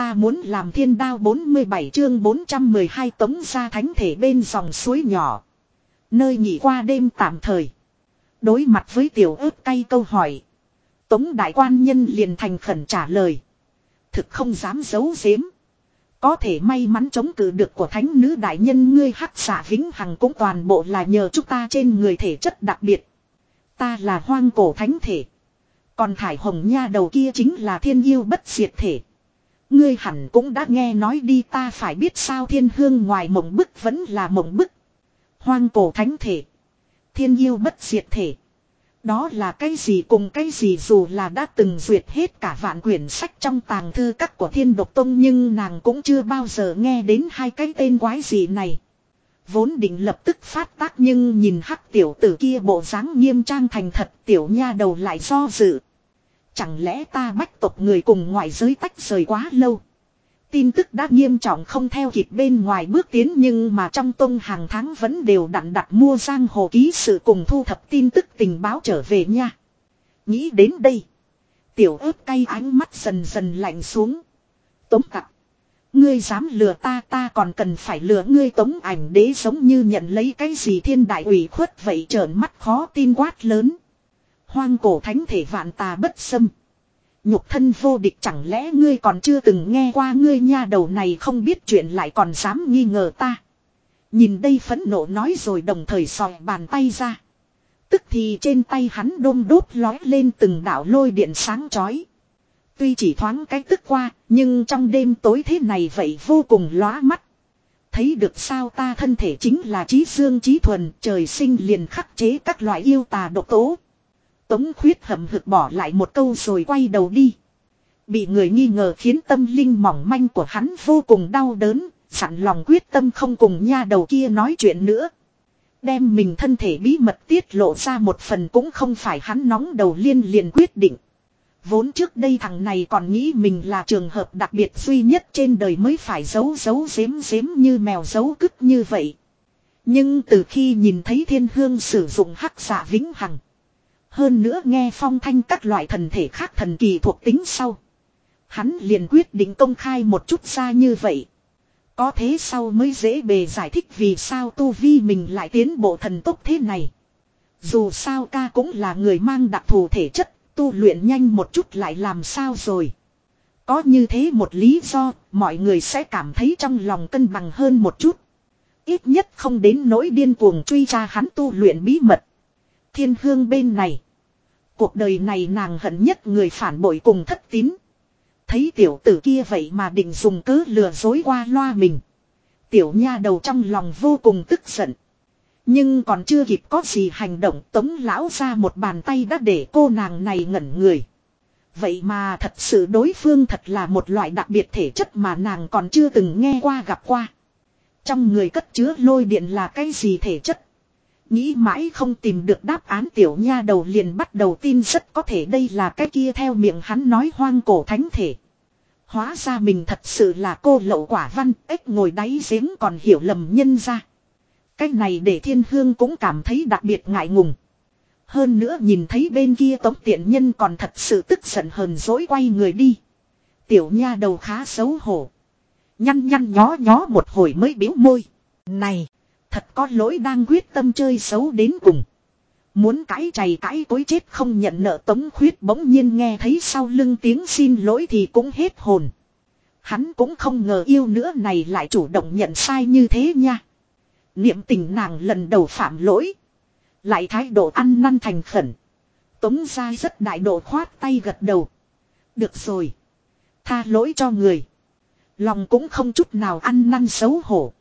ta muốn làm thiên đao 47 chương 412 tống ra thánh thể bên dòng suối nhỏ. Nơi nghỉ qua đêm tạm thời. Đối mặt với tiểu ớt cay câu hỏi. Tống đại quan nhân liền thành khẩn trả lời. Thực không dám giấu giếm. Có thể may mắn chống cự được của thánh nữ đại nhân ngươi hắc xả vĩnh hằng cũng toàn bộ là nhờ chúng ta trên người thể chất đặc biệt. Ta là hoang cổ thánh thể. Còn thải hồng nha đầu kia chính là thiên yêu bất diệt thể. Ngươi hẳn cũng đã nghe nói đi ta phải biết sao thiên hương ngoài mộng bức vẫn là mộng bức. Hoang cổ thánh thể. Thiên yêu bất diệt thể. Đó là cái gì cùng cái gì dù là đã từng duyệt hết cả vạn quyển sách trong tàng thư các của thiên độc tông nhưng nàng cũng chưa bao giờ nghe đến hai cái tên quái gì này. Vốn định lập tức phát tác nhưng nhìn hắc tiểu tử kia bộ dáng nghiêm trang thành thật tiểu nha đầu lại do dự. Chẳng lẽ ta bách tộc người cùng ngoại giới tách rời quá lâu. Tin tức đã nghiêm trọng không theo kịp bên ngoài bước tiến nhưng mà trong tông hàng tháng vẫn đều đặn đặt mua giang hồ ký sự cùng thu thập tin tức tình báo trở về nha. Nghĩ đến đây. Tiểu ớt cay ánh mắt dần dần lạnh xuống. Tống tặc. Ngươi dám lừa ta ta còn cần phải lừa ngươi tống ảnh đế giống như nhận lấy cái gì thiên đại ủy khuất vậy trợn mắt khó tin quát lớn. Hoang cổ thánh thể vạn tà bất xâm. Nhục thân vô địch chẳng lẽ ngươi còn chưa từng nghe qua ngươi nha đầu này không biết chuyện lại còn dám nghi ngờ ta. Nhìn đây phẫn nộ nói rồi đồng thời sòi bàn tay ra. Tức thì trên tay hắn đôm đốt lói lên từng đạo lôi điện sáng chói. Tuy chỉ thoáng cái tức qua, nhưng trong đêm tối thế này vậy vô cùng lóa mắt. Thấy được sao ta thân thể chính là trí dương trí thuần, trời sinh liền khắc chế các loại yêu tà độc tố. Tống khuyết hậm hực bỏ lại một câu rồi quay đầu đi. Bị người nghi ngờ khiến tâm linh mỏng manh của hắn vô cùng đau đớn, sẵn lòng quyết tâm không cùng nha đầu kia nói chuyện nữa. Đem mình thân thể bí mật tiết lộ ra một phần cũng không phải hắn nóng đầu liên liền quyết định. Vốn trước đây thằng này còn nghĩ mình là trường hợp đặc biệt duy nhất trên đời mới phải giấu giấu giếm giếm như mèo giấu cứt như vậy. Nhưng từ khi nhìn thấy thiên hương sử dụng hắc xạ vĩnh hằng. Hơn nữa nghe phong thanh các loại thần thể khác thần kỳ thuộc tính sau. Hắn liền quyết định công khai một chút ra như vậy. Có thế sau mới dễ bề giải thích vì sao tu vi mình lại tiến bộ thần tốc thế này. Dù sao ca cũng là người mang đặc thù thể chất, tu luyện nhanh một chút lại làm sao rồi. Có như thế một lý do, mọi người sẽ cảm thấy trong lòng cân bằng hơn một chút. Ít nhất không đến nỗi điên cuồng truy tra hắn tu luyện bí mật. Thiên hương bên này. Cuộc đời này nàng hận nhất người phản bội cùng thất tín. Thấy tiểu tử kia vậy mà định dùng cớ lừa dối qua loa mình. Tiểu nha đầu trong lòng vô cùng tức giận. Nhưng còn chưa kịp có gì hành động, tống lão ra một bàn tay đã để cô nàng này ngẩn người. Vậy mà thật sự đối phương thật là một loại đặc biệt thể chất mà nàng còn chưa từng nghe qua gặp qua. Trong người cất chứa lôi điện là cái gì thể chất? Nghĩ mãi không tìm được đáp án tiểu nha đầu liền bắt đầu tin rất có thể đây là cái kia theo miệng hắn nói hoang cổ thánh thể. Hóa ra mình thật sự là cô lậu quả văn, ếch ngồi đáy giếng còn hiểu lầm nhân ra. Cái này để thiên hương cũng cảm thấy đặc biệt ngại ngùng. Hơn nữa nhìn thấy bên kia tống tiện nhân còn thật sự tức giận hờn dỗi quay người đi. Tiểu nha đầu khá xấu hổ. Nhăn nhăn nhó nhó một hồi mới biếu môi. Này! Thật có lỗi đang quyết tâm chơi xấu đến cùng. Muốn cãi chày cãi cối chết không nhận nợ tống khuyết bỗng nhiên nghe thấy sau lưng tiếng xin lỗi thì cũng hết hồn. Hắn cũng không ngờ yêu nữa này lại chủ động nhận sai như thế nha. Niệm tình nàng lần đầu phạm lỗi. Lại thái độ ăn năn thành khẩn. Tống ra rất đại độ khoát tay gật đầu. Được rồi. Tha lỗi cho người. Lòng cũng không chút nào ăn năn xấu hổ.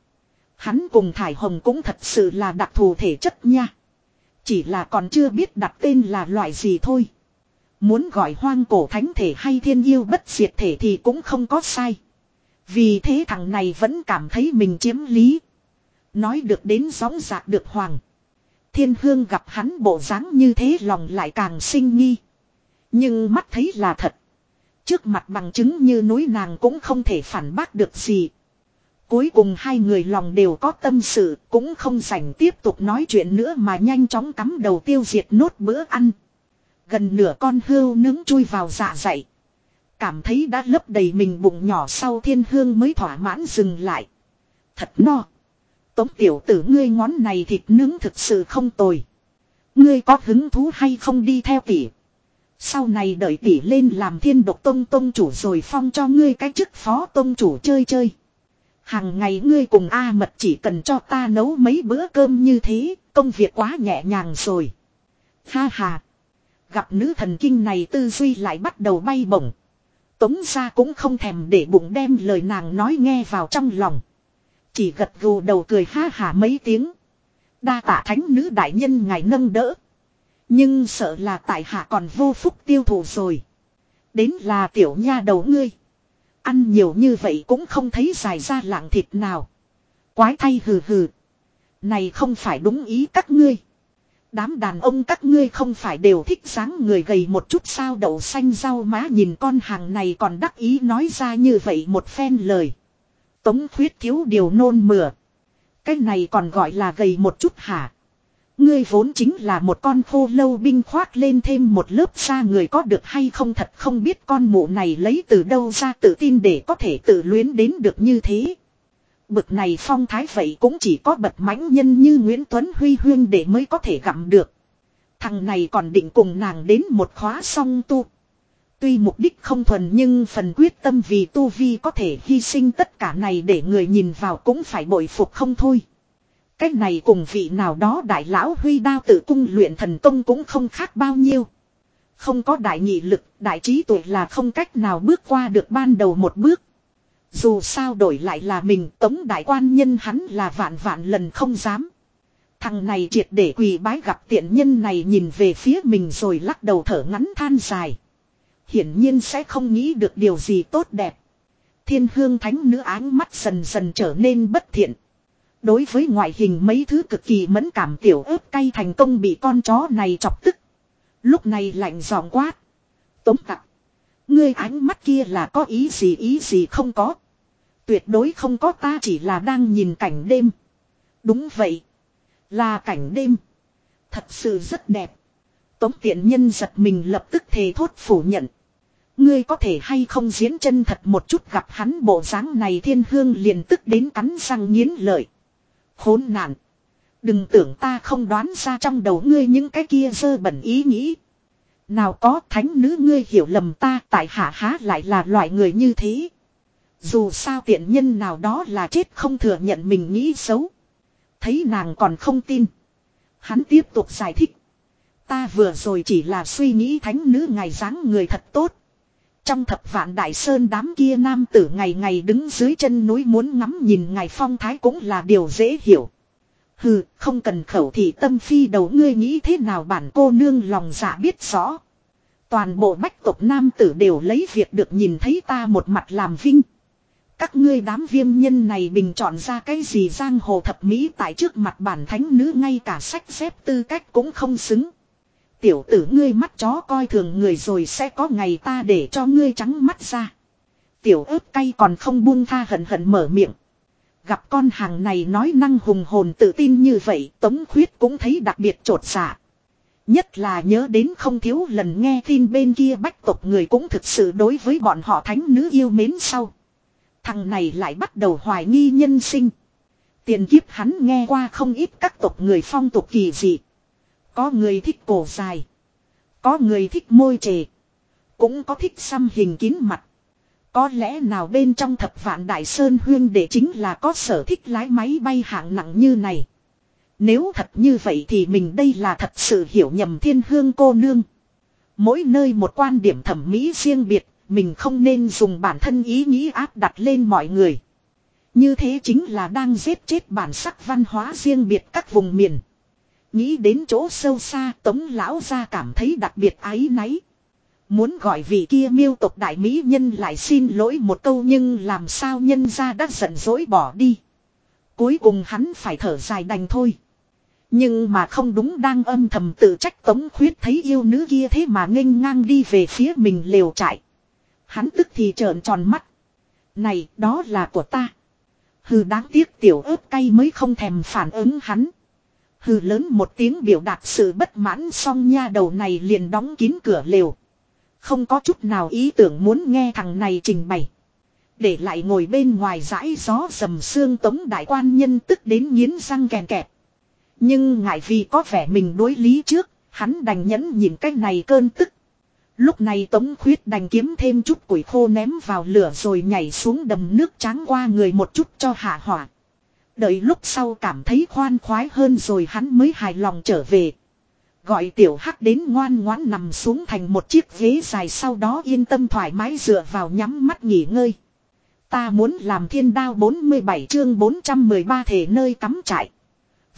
Hắn cùng Thải Hồng cũng thật sự là đặc thù thể chất nha. Chỉ là còn chưa biết đặt tên là loại gì thôi. Muốn gọi hoang cổ thánh thể hay thiên yêu bất diệt thể thì cũng không có sai. Vì thế thằng này vẫn cảm thấy mình chiếm lý. Nói được đến gióng giạc được hoàng. Thiên hương gặp hắn bộ dáng như thế lòng lại càng sinh nghi. Nhưng mắt thấy là thật. Trước mặt bằng chứng như núi nàng cũng không thể phản bác được gì. Cuối cùng hai người lòng đều có tâm sự, cũng không rảnh tiếp tục nói chuyện nữa mà nhanh chóng cắm đầu tiêu diệt nốt bữa ăn. Gần nửa con hươu nướng chui vào dạ dày. Cảm thấy đã lấp đầy mình bụng nhỏ sau thiên hương mới thỏa mãn dừng lại. Thật no. Tống tiểu tử ngươi ngón này thịt nướng thực sự không tồi. Ngươi có hứng thú hay không đi theo tỷ. Sau này đợi tỷ lên làm thiên độc tông tông chủ rồi phong cho ngươi cái chức phó tông chủ chơi chơi. Hàng ngày ngươi cùng A mật chỉ cần cho ta nấu mấy bữa cơm như thế, công việc quá nhẹ nhàng rồi. Ha ha. Gặp nữ thần kinh này tư duy lại bắt đầu bay bổng. Tống ra cũng không thèm để bụng đem lời nàng nói nghe vào trong lòng. Chỉ gật gù đầu cười ha hà mấy tiếng. Đa tạ thánh nữ đại nhân ngài nâng đỡ. Nhưng sợ là tại hạ còn vô phúc tiêu thụ rồi. Đến là tiểu nha đầu ngươi. Ăn nhiều như vậy cũng không thấy dài ra lạng thịt nào. Quái thay hừ hừ. Này không phải đúng ý các ngươi. Đám đàn ông các ngươi không phải đều thích dáng người gầy một chút sao đậu xanh rau má nhìn con hàng này còn đắc ý nói ra như vậy một phen lời. Tống khuyết thiếu điều nôn mửa. Cái này còn gọi là gầy một chút hả? Ngươi vốn chính là một con khô lâu binh khoác lên thêm một lớp da người có được hay không thật không biết con mụ này lấy từ đâu ra tự tin để có thể tự luyến đến được như thế. Bực này phong thái vậy cũng chỉ có bậc mãnh nhân như Nguyễn Tuấn Huy Huyên để mới có thể gặm được. Thằng này còn định cùng nàng đến một khóa song tu. Tuy mục đích không thuần nhưng phần quyết tâm vì tu vi có thể hy sinh tất cả này để người nhìn vào cũng phải bội phục không thôi. Cách này cùng vị nào đó đại lão huy đao tự cung luyện thần công cũng không khác bao nhiêu. Không có đại nghị lực, đại trí tuệ là không cách nào bước qua được ban đầu một bước. Dù sao đổi lại là mình tống đại quan nhân hắn là vạn vạn lần không dám. Thằng này triệt để quỳ bái gặp tiện nhân này nhìn về phía mình rồi lắc đầu thở ngắn than dài. Hiển nhiên sẽ không nghĩ được điều gì tốt đẹp. Thiên hương thánh nữ áng mắt dần dần trở nên bất thiện. Đối với ngoại hình mấy thứ cực kỳ mẫn cảm tiểu ớt cay thành công bị con chó này chọc tức. Lúc này lạnh giòn quát. Tống tặc. Ngươi ánh mắt kia là có ý gì ý gì không có. Tuyệt đối không có, ta chỉ là đang nhìn cảnh đêm. Đúng vậy. Là cảnh đêm. Thật sự rất đẹp. Tống tiện nhân giật mình lập tức thề thốt phủ nhận. Ngươi có thể hay không diễn chân thật một chút gặp hắn bộ dáng này thiên hương liền tức đến cắn răng nghiến lợi. Khốn nạn. Đừng tưởng ta không đoán ra trong đầu ngươi những cái kia dơ bẩn ý nghĩ. Nào có thánh nữ ngươi hiểu lầm ta tại hạ há lại là loại người như thế. Dù sao tiện nhân nào đó là chết không thừa nhận mình nghĩ xấu. Thấy nàng còn không tin. Hắn tiếp tục giải thích. Ta vừa rồi chỉ là suy nghĩ thánh nữ ngài dáng người thật tốt. Trong thập vạn đại sơn đám kia nam tử ngày ngày đứng dưới chân núi muốn ngắm nhìn ngài phong thái cũng là điều dễ hiểu. Hừ, không cần khẩu thị tâm phi đầu ngươi nghĩ thế nào bản cô nương lòng dạ biết rõ. Toàn bộ bách tộc nam tử đều lấy việc được nhìn thấy ta một mặt làm vinh. Các ngươi đám viêm nhân này bình chọn ra cái gì giang hồ thập mỹ tại trước mặt bản thánh nữ ngay cả sách xếp tư cách cũng không xứng. Tiểu tử ngươi mắt chó coi thường người rồi sẽ có ngày ta để cho ngươi trắng mắt ra. Tiểu ớt cay còn không buông tha hận hận mở miệng. Gặp con hàng này nói năng hùng hồn tự tin như vậy, Tống Khuyết cũng thấy đặc biệt trột dạ. Nhất là nhớ đến không thiếu lần nghe tin bên kia bách tộc người cũng thực sự đối với bọn họ thánh nữ yêu mến sau. Thằng này lại bắt đầu hoài nghi nhân sinh. Tiền kiếp hắn nghe qua không ít các tộc người phong tục kỳ dị. Có người thích cổ dài. Có người thích môi trề. Cũng có thích xăm hình kín mặt. Có lẽ nào bên trong thập vạn đại sơn huyên để chính là có sở thích lái máy bay hạng nặng như này. Nếu thật như vậy thì mình đây là thật sự hiểu nhầm thiên hương cô nương. Mỗi nơi một quan điểm thẩm mỹ riêng biệt, mình không nên dùng bản thân ý nghĩ áp đặt lên mọi người. Như thế chính là đang giết chết bản sắc văn hóa riêng biệt các vùng miền. Nghĩ đến chỗ sâu xa, tống lão ra cảm thấy đặc biệt ái náy. Muốn gọi vị kia miêu tộc đại mỹ nhân lại xin lỗi một câu nhưng làm sao nhân ra đã giận dỗi bỏ đi. Cuối cùng hắn phải thở dài đành thôi. Nhưng mà không đúng đang âm thầm tự trách tống khuyết thấy yêu nữ kia thế mà nghênh ngang đi về phía mình liều trại. Hắn tức thì trợn tròn mắt. Này, đó là của ta. Hừ, đáng tiếc tiểu ớt cay mới không thèm phản ứng hắn. Hừ lớn một tiếng biểu đạt sự bất mãn xong nha đầu này liền đóng kín cửa lều. Không có chút nào ý tưởng muốn nghe thằng này trình bày. Để lại ngồi bên ngoài dãi gió dầm xương tống đại quan nhân tức đến nghiến răng kèn kẹt. Nhưng ngại vì có vẻ mình đối lý trước, hắn đành nhẫn nhìn cái này cơn tức. Lúc này Tống Khuyết đành kiếm thêm chút củi khô ném vào lửa rồi nhảy xuống đầm nước trắng qua người một chút cho hạ hỏa. Đợi lúc sau cảm thấy khoan khoái hơn rồi hắn mới hài lòng trở về. Gọi tiểu hắc đến ngoan ngoãn nằm xuống thành một chiếc ghế dài sau đó yên tâm thoải mái dựa vào nhắm mắt nghỉ ngơi. Ta muốn làm thiên đao 47 chương 413 thể nơi cắm trại.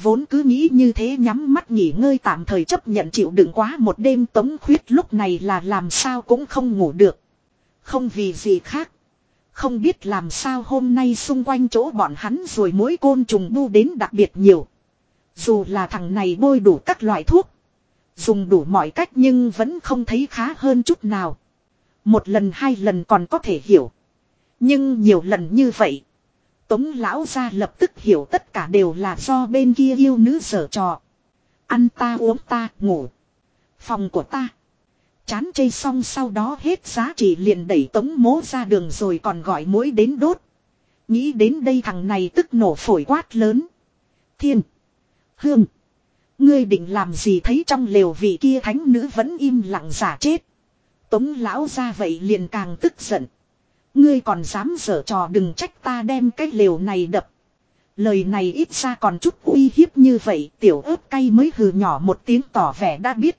Vốn cứ nghĩ như thế nhắm mắt nghỉ ngơi tạm thời chấp nhận chịu đựng quá một đêm tống khuyết lúc này là làm sao cũng không ngủ được. Không vì gì khác. Không biết làm sao hôm nay xung quanh chỗ bọn hắn rồi mỗi côn trùng bu đến đặc biệt nhiều. Dù là thằng này bôi đủ các loại thuốc. Dùng đủ mọi cách nhưng vẫn không thấy khá hơn chút nào. Một lần hai lần còn có thể hiểu. Nhưng nhiều lần như vậy. Tống lão ra lập tức hiểu tất cả đều là do bên kia yêu nữ sở trò. Ăn ta uống ta, ngủ. Phòng của ta. Chán chây xong sau đó hết giá trị liền đẩy tống mố ra đường rồi còn gọi mũi đến đốt. Nghĩ đến đây thằng này tức nổ phổi quát lớn. Thiên. Hương. Ngươi định làm gì thấy trong lều vị kia thánh nữ vẫn im lặng giả chết. Tống lão ra vậy liền càng tức giận. Ngươi còn dám dở trò đừng trách ta đem cái lều này đập. Lời này ít ra còn chút uy hiếp như vậy, tiểu ớt cay mới hừ nhỏ một tiếng tỏ vẻ đã biết.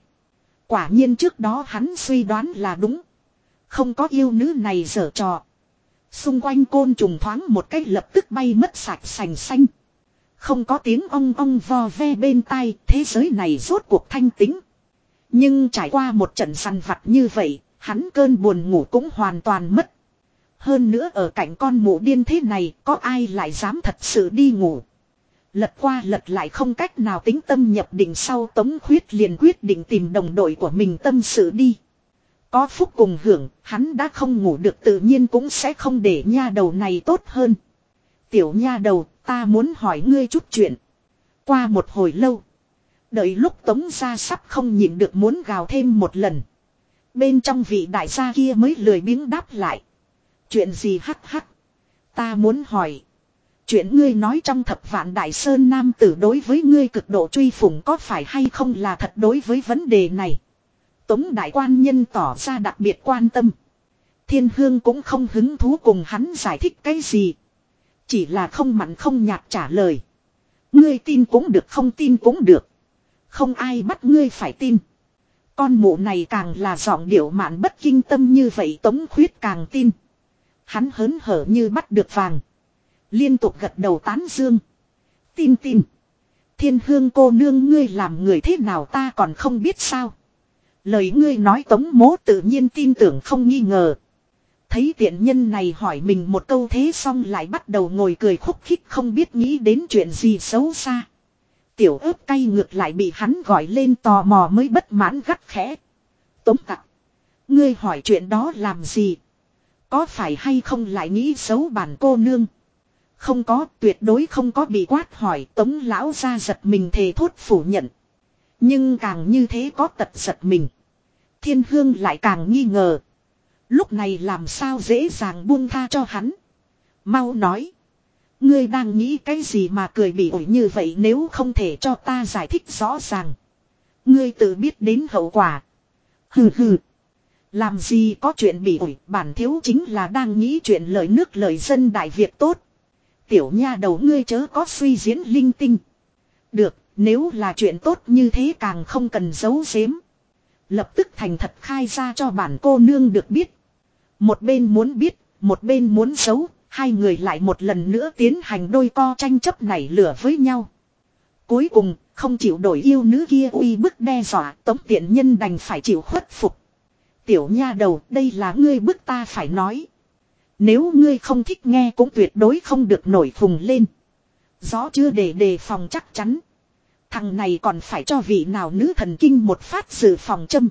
Quả nhiên trước đó hắn suy đoán là đúng. Không có yêu nữ này dở trò. Xung quanh côn trùng thoáng một cách lập tức bay mất sạch sành xanh. Không có tiếng ong ong vo ve bên tai, thế giới này rốt cuộc thanh tính. Nhưng trải qua một trận săn vặt như vậy, hắn cơn buồn ngủ cũng hoàn toàn mất. Hơn nữa ở cạnh con mụ điên thế này, có ai lại dám thật sự đi ngủ. Lật qua lật lại không cách nào tính tâm nhập định sau Tống Khuyết liền quyết định tìm đồng đội của mình tâm sự đi. Có phúc cùng hưởng, hắn đã không ngủ được tự nhiên cũng sẽ không để nha đầu này tốt hơn. Tiểu nha đầu, ta muốn hỏi ngươi chút chuyện. Qua một hồi lâu. Đợi lúc tống ra sắp không nhịn được muốn gào thêm một lần. Bên trong vị đại gia kia mới lười biếng đáp lại. Chuyện gì hắc hắc. Ta muốn hỏi. Chuyện ngươi nói trong thập vạn đại sơn nam tử đối với ngươi cực độ truy phủng có phải hay không là thật đối với vấn đề này. Tống đại quan nhân tỏ ra đặc biệt quan tâm. Thiên hương cũng không hứng thú cùng hắn giải thích cái gì. Chỉ là không mặn không nhạt trả lời. Ngươi tin cũng được, không tin cũng được. Không ai bắt ngươi phải tin. Con mụ này càng là giọng điệu mạn bất kinh tâm như vậy tống khuyết càng tin. Hắn hớn hở như bắt được vàng. Liên tục gật đầu tán dương. Tin tin. Thiên hương cô nương ngươi làm người thế nào ta còn không biết sao. Lời ngươi nói tống mố tự nhiên tin tưởng không nghi ngờ. Thấy tiện nhân này hỏi mình một câu thế xong lại bắt đầu ngồi cười khúc khích không biết nghĩ đến chuyện gì xấu xa. Tiểu ớt cay ngược lại bị hắn gọi lên tò mò mới bất mãn gắt khẽ. Tống tặng. Ngươi hỏi chuyện đó làm gì? Có phải hay không lại nghĩ xấu bản cô nương? Không có, tuyệt đối không có bị quát hỏi tống lão ra giật mình thề thốt phủ nhận. Nhưng càng như thế có tật giật mình. Thiên hương lại càng nghi ngờ. Lúc này làm sao dễ dàng buông tha cho hắn. Mau nói. Ngươi đang nghĩ cái gì mà cười bị ổi như vậy nếu không thể cho ta giải thích rõ ràng. Ngươi tự biết đến hậu quả. Hừ hừ. Làm gì có chuyện bị ổi bản thiếu chính là đang nghĩ chuyện lời nước lời dân đại việc tốt. Tiểu nha đầu ngươi chớ có suy diễn linh tinh. Được, nếu là chuyện tốt như thế càng không cần giấu giếm. Lập tức thành thật khai ra cho bản cô nương được biết. Một bên muốn biết, một bên muốn giấu, hai người lại một lần nữa tiến hành đôi co tranh chấp nảy lửa với nhau. Cuối cùng, không chịu đổi yêu nữ kia uy bức đe dọa, tống tiện nhân đành phải chịu khuất phục. Tiểu nha đầu, đây là ngươi bức ta phải nói. Nếu ngươi không thích nghe cũng tuyệt đối không được nổi phùng lên. Gió chưa để đề phòng chắc chắn. Thằng này còn phải cho vị nào nữ thần kinh một phát sự phòng châm.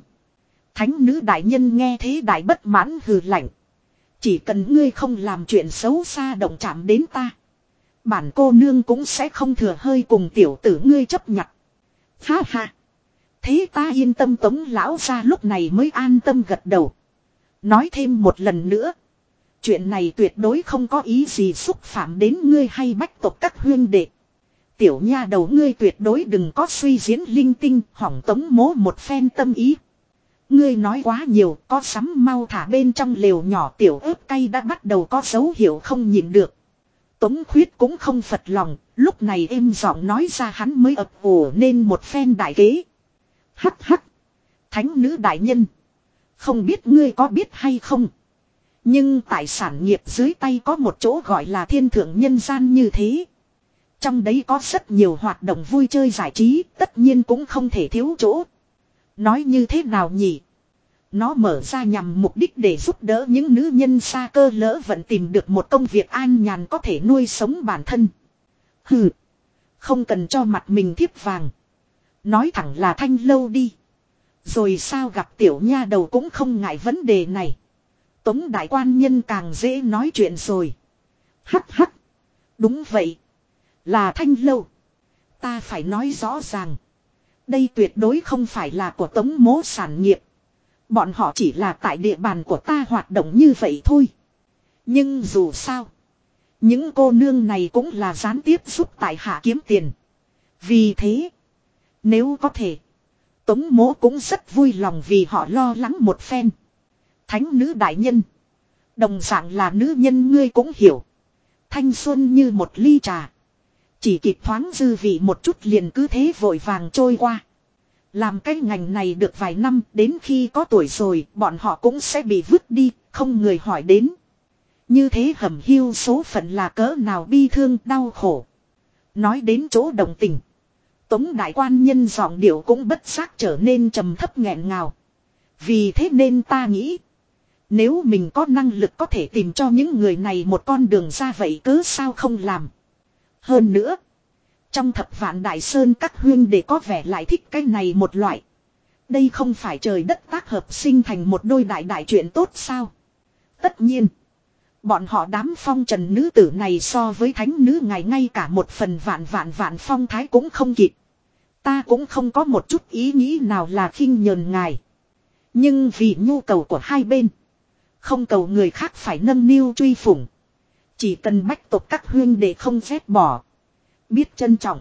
Thánh nữ đại nhân nghe thế đại bất mãn hừ lạnh. Chỉ cần ngươi không làm chuyện xấu xa động chạm đến ta. Bản cô nương cũng sẽ không thừa hơi cùng tiểu tử ngươi chấp nhận. Ha ha. Thế ta yên tâm tống lão ra lúc này mới an tâm gật đầu. Nói thêm một lần nữa. Chuyện này tuyệt đối không có ý gì xúc phạm đến ngươi hay bách tộc các huyên đệ. Tiểu nha đầu ngươi tuyệt đối đừng có suy diễn linh tinh hỏng tống mố một phen tâm ý. Ngươi nói quá nhiều có sắm mau thả bên trong lều nhỏ tiểu ớt cay đã bắt đầu có dấu hiệu không nhịn được. Tống khuyết cũng không phật lòng, lúc này êm giọng nói ra hắn mới ập ủ nên một phen đại kế. Hắc hắc. Thánh nữ đại nhân. Không biết ngươi có biết hay không. Nhưng tại sản nghiệp dưới tay có một chỗ gọi là thiên thượng nhân gian như thế. Trong đấy có rất nhiều hoạt động vui chơi giải trí, tất nhiên cũng không thể thiếu chỗ. Nói như thế nào nhỉ? Nó mở ra nhằm mục đích để giúp đỡ những nữ nhân xa cơ lỡ vẫn tìm được một công việc an nhàn có thể nuôi sống bản thân. Hừ. Không cần cho mặt mình thiếp vàng. Nói thẳng là thanh lâu đi. Rồi sao gặp tiểu nha đầu cũng không ngại vấn đề này. Tống đại quan nhân càng dễ nói chuyện rồi. Hắc hắc. Đúng vậy. Là thanh lâu. Ta phải nói rõ ràng. Đây tuyệt đối không phải là của tống mố sản nghiệp. Bọn họ chỉ là tại địa bàn của ta hoạt động như vậy thôi. Nhưng dù sao. Những cô nương này cũng là gián tiếp giúp tại hạ kiếm tiền. Vì thế. Nếu có thể. Tống mố cũng rất vui lòng vì họ lo lắng một phen. Thánh nữ đại nhân. Đồng dạng là nữ nhân ngươi cũng hiểu. Thanh xuân như một ly trà. Chỉ kịp thoáng dư vị một chút liền cứ thế vội vàng trôi qua. Làm cái ngành này được vài năm đến khi có tuổi rồi bọn họ cũng sẽ bị vứt đi, không người hỏi đến. Như thế hầm hiu số phận là cỡ nào bi thương đau khổ. Nói đến chỗ đồng tình. Tống đại quan nhân giọng điệu cũng bất giác trở nên trầm thấp nghẹn ngào. Vì thế nên ta nghĩ. Nếu mình có năng lực có thể tìm cho những người này một con đường ra vậy cứ sao không làm. Hơn nữa. Trong thập vạn đại sơn các huyên để có vẻ lại thích cái này một loại. Đây không phải trời đất tác hợp sinh thành một đôi đại đại chuyện tốt sao. Tất nhiên. Bọn họ đám phong trần nữ tử này so với thánh nữ ngày ngay cả một phần vạn vạn vạn phong thái cũng không kịp. Ta cũng không có một chút ý nghĩ nào là khinh nhờn ngài. Nhưng vì nhu cầu của hai bên. Không cầu người khác phải nâng niu truy phủng. Chỉ cần bách tộc các huyên để không phép bỏ. Biết trân trọng.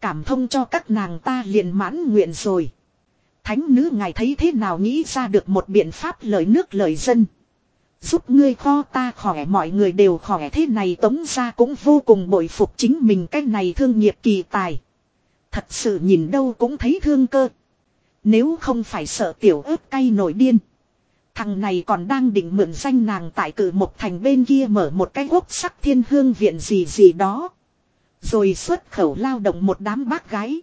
Cảm thông cho các nàng ta liền mãn nguyện rồi. Thánh nữ ngài thấy thế nào nghĩ ra được một biện pháp lời nước lời dân. Giúp ngươi kho ta khỏe mọi người đều khỏe thế này tống ra cũng vô cùng bội phục chính mình cái này thương nghiệp kỳ tài. Thật sự nhìn đâu cũng thấy thương cơ. Nếu không phải sợ tiểu ớt cay nổi điên. Thằng này còn đang định mượn danh nàng tại cử một thành bên kia mở một cái quốc sắc thiên hương viện gì gì đó. Rồi xuất khẩu lao động một đám bác gái.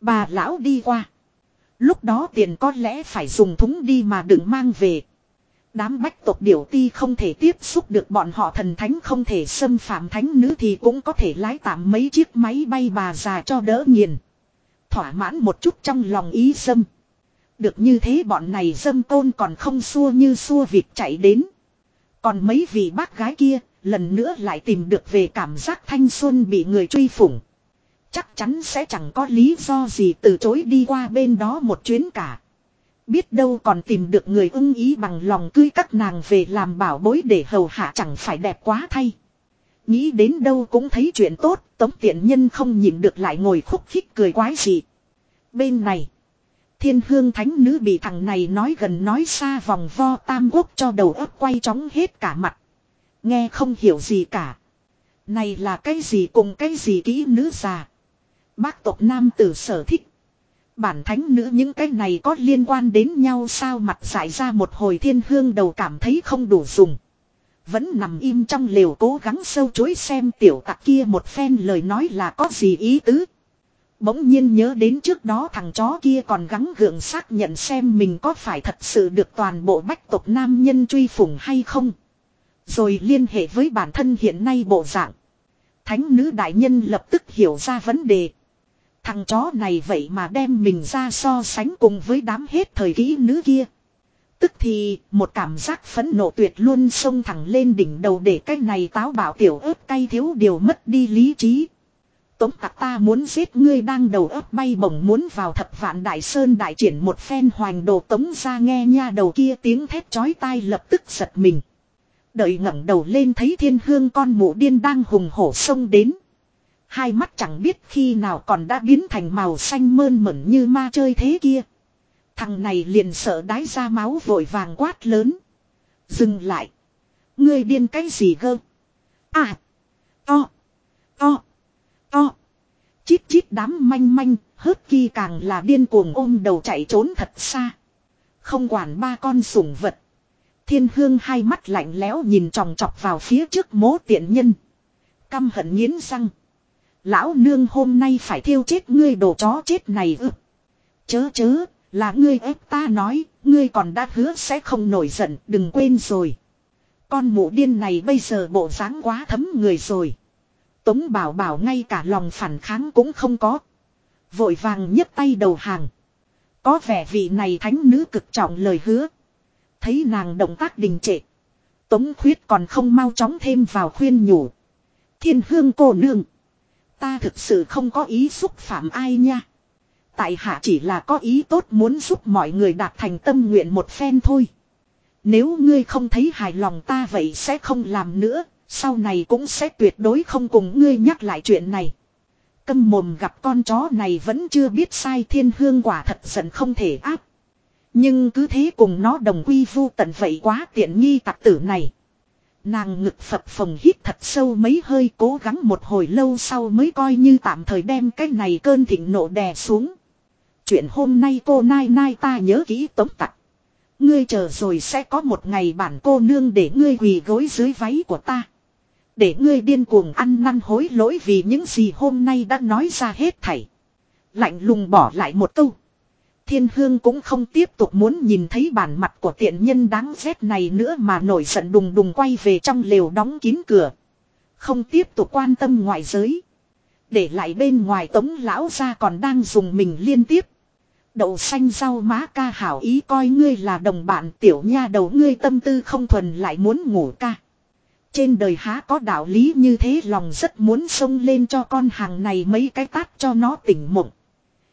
Bà lão đi qua. Lúc đó tiền có lẽ phải dùng thúng đi mà đừng mang về. Đám bách tộc điểu ti không thể tiếp xúc được bọn họ thần thánh không thể xâm phạm thánh nữ thì cũng có thể lái tạm mấy chiếc máy bay bà già cho đỡ nghiền. Thỏa mãn một chút trong lòng ý được như thế bọn này dâm tôn còn không xua như xua vịt chạy đến. Còn mấy vị bác gái kia, lần nữa lại tìm được về cảm giác thanh xuân bị người truy phủng. Chắc chắn sẽ chẳng có lý do gì từ chối đi qua bên đó một chuyến cả. Biết đâu còn tìm được người ưng ý bằng lòng cưới các nàng về làm bảo bối để hầu hạ chẳng phải đẹp quá thay. Nghĩ đến đâu cũng thấy chuyện tốt, tống tiện nhân không nhịn được lại ngồi khúc khích cười quái gì. Bên này, thiên hương thánh nữ bị thằng này nói gần nói xa vòng vo tam quốc cho đầu ấp quay chóng hết cả mặt. Nghe không hiểu gì cả. Này là cái gì cùng cái gì kỹ nữ già. Bác tộc nam tử sở thích. Bản thánh nữ những cái này có liên quan đến nhau sao mặt giải ra một hồi thiên hương đầu cảm thấy không đủ dùng. Vẫn nằm im trong lều cố gắng sâu chối xem tiểu tặc kia một phen lời nói là có gì ý tứ. Bỗng nhiên nhớ đến trước đó thằng chó kia còn gắng gượng xác nhận xem mình có phải thật sự được toàn bộ bách tộc nam nhân truy phủng hay không. Rồi liên hệ với bản thân hiện nay bộ dạng. Thánh nữ đại nhân lập tức hiểu ra vấn đề. Thằng chó này vậy mà đem mình ra so sánh cùng với đám hết thời kỹ nữ kia. Tức thì, một cảm giác phẫn nộ tuyệt luôn xông thẳng lên đỉnh đầu để cái này táo bảo tiểu ớt cay thiếu điều mất đi lý trí. Tống tặc ta muốn giết ngươi đang đầu ấp bay bổng muốn vào thập vạn đại sơn đại triển một phen hoành đồ tống ra nghe nha đầu kia tiếng thét chói tai lập tức giật mình. Đợi ngẩng đầu lên thấy thiên hương con mụ điên đang hùng hổ sông đến. Hai mắt chẳng biết khi nào còn đã biến thành màu xanh mơn mẩn như ma chơi thế kia. Thằng này liền sợ đái ra máu vội vàng quát lớn. Dừng lại. Ngươi điên cái gì gơ? À. To. To. To. Chít chít đám manh manh, hớt kỳ càng là điên cuồng ôm đầu chạy trốn thật xa. Không quản ba con sủng vật. Thiên hương hai mắt lạnh lẽo nhìn tròng trọc vào phía trước mố tiện nhân. Căm hận nghiến răng. Lão nương hôm nay phải thiêu chết ngươi đồ chó chết này ư. Chớ chớ, là ngươi ép ta nói, ngươi còn đã hứa sẽ không nổi giận, đừng quên rồi. Con mụ điên này bây giờ bộ dáng quá thấm người rồi. Tống bảo bảo ngay cả lòng phản kháng cũng không có. Vội vàng nhấc tay đầu hàng. Có vẻ vị này thánh nữ cực trọng lời hứa. Thấy nàng động tác đình trệ. Tống khuyết còn không mau chóng thêm vào khuyên nhủ. Thiên hương cô nương. Ta thực sự không có ý xúc phạm ai nha. Tại hạ chỉ là có ý tốt muốn giúp mọi người đạt thành tâm nguyện một phen thôi. Nếu ngươi không thấy hài lòng ta vậy sẽ không làm nữa, sau này cũng sẽ tuyệt đối không cùng ngươi nhắc lại chuyện này. Câm mồm gặp con chó này vẫn chưa biết sai thiên hương quả thật giận không thể áp. Nhưng cứ thế cùng nó đồng quy vu tận vậy quá tiện nghi tặc tử này. Nàng ngực phập phồng hít thật sâu mấy hơi cố gắng một hồi lâu sau mới coi như tạm thời đem cái này cơn thịnh nộ đè xuống. Chuyện hôm nay cô nai nai ta nhớ kỹ tống tặc. Ngươi chờ rồi sẽ có một ngày bản cô nương để ngươi quỳ gối dưới váy của ta. Để ngươi điên cuồng ăn năn hối lỗi vì những gì hôm nay đã nói ra hết thảy. Lạnh lùng bỏ lại một câu. Thiên hương cũng không tiếp tục muốn nhìn thấy bản mặt của tiện nhân đáng ghét này nữa mà nổi giận đùng đùng quay về trong lều đóng kín cửa. Không tiếp tục quan tâm ngoại giới. Để lại bên ngoài tống lão ra còn đang dùng mình liên tiếp. Đậu xanh rau má ca hảo ý coi ngươi là đồng bạn tiểu nha đầu ngươi tâm tư không thuần lại muốn ngủ ca. Trên đời há có đạo lý như thế lòng rất muốn xông lên cho con hàng này mấy cái tát cho nó tỉnh mộng.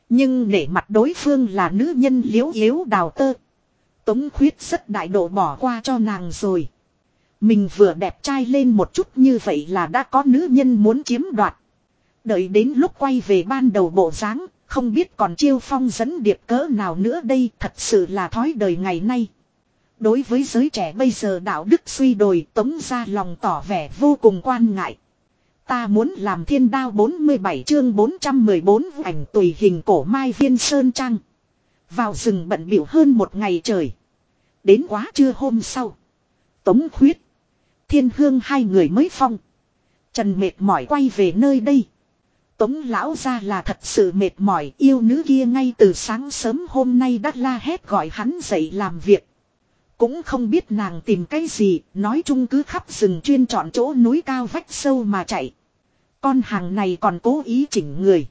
Nhưng để mặt đối phương là nữ nhân liếu yếu đào tơ. Tống khuyết rất đại độ bỏ qua cho nàng rồi. Mình vừa đẹp trai lên một chút như vậy là đã có nữ nhân muốn chiếm đoạt. Đợi đến lúc quay về ban đầu bộ dáng, không biết còn chiêu phong dẫn điệp cỡ nào nữa đây, thật sự là thói đời ngày nay. Đối với giới trẻ bây giờ đạo đức suy đồi, tống ra lòng tỏ vẻ vô cùng quan ngại. Ta muốn làm thiên đao 47 chương 414 ảnh tùy hình cổ mai viên sơn trăng. Vào rừng bận biểu hơn một ngày trời. Đến quá trưa hôm sau. Tống khuyết. Thiên hương hai người mới phong. Trần mệt mỏi quay về nơi đây. Tống lão ra là thật sự mệt mỏi, yêu nữ kia ngay từ sáng sớm hôm nay đã la hét gọi hắn dậy làm việc. Cũng không biết nàng tìm cái gì, nói chung cứ khắp rừng chuyên chọn chỗ núi cao vách sâu mà chạy. Con hàng này còn cố ý chỉnh người.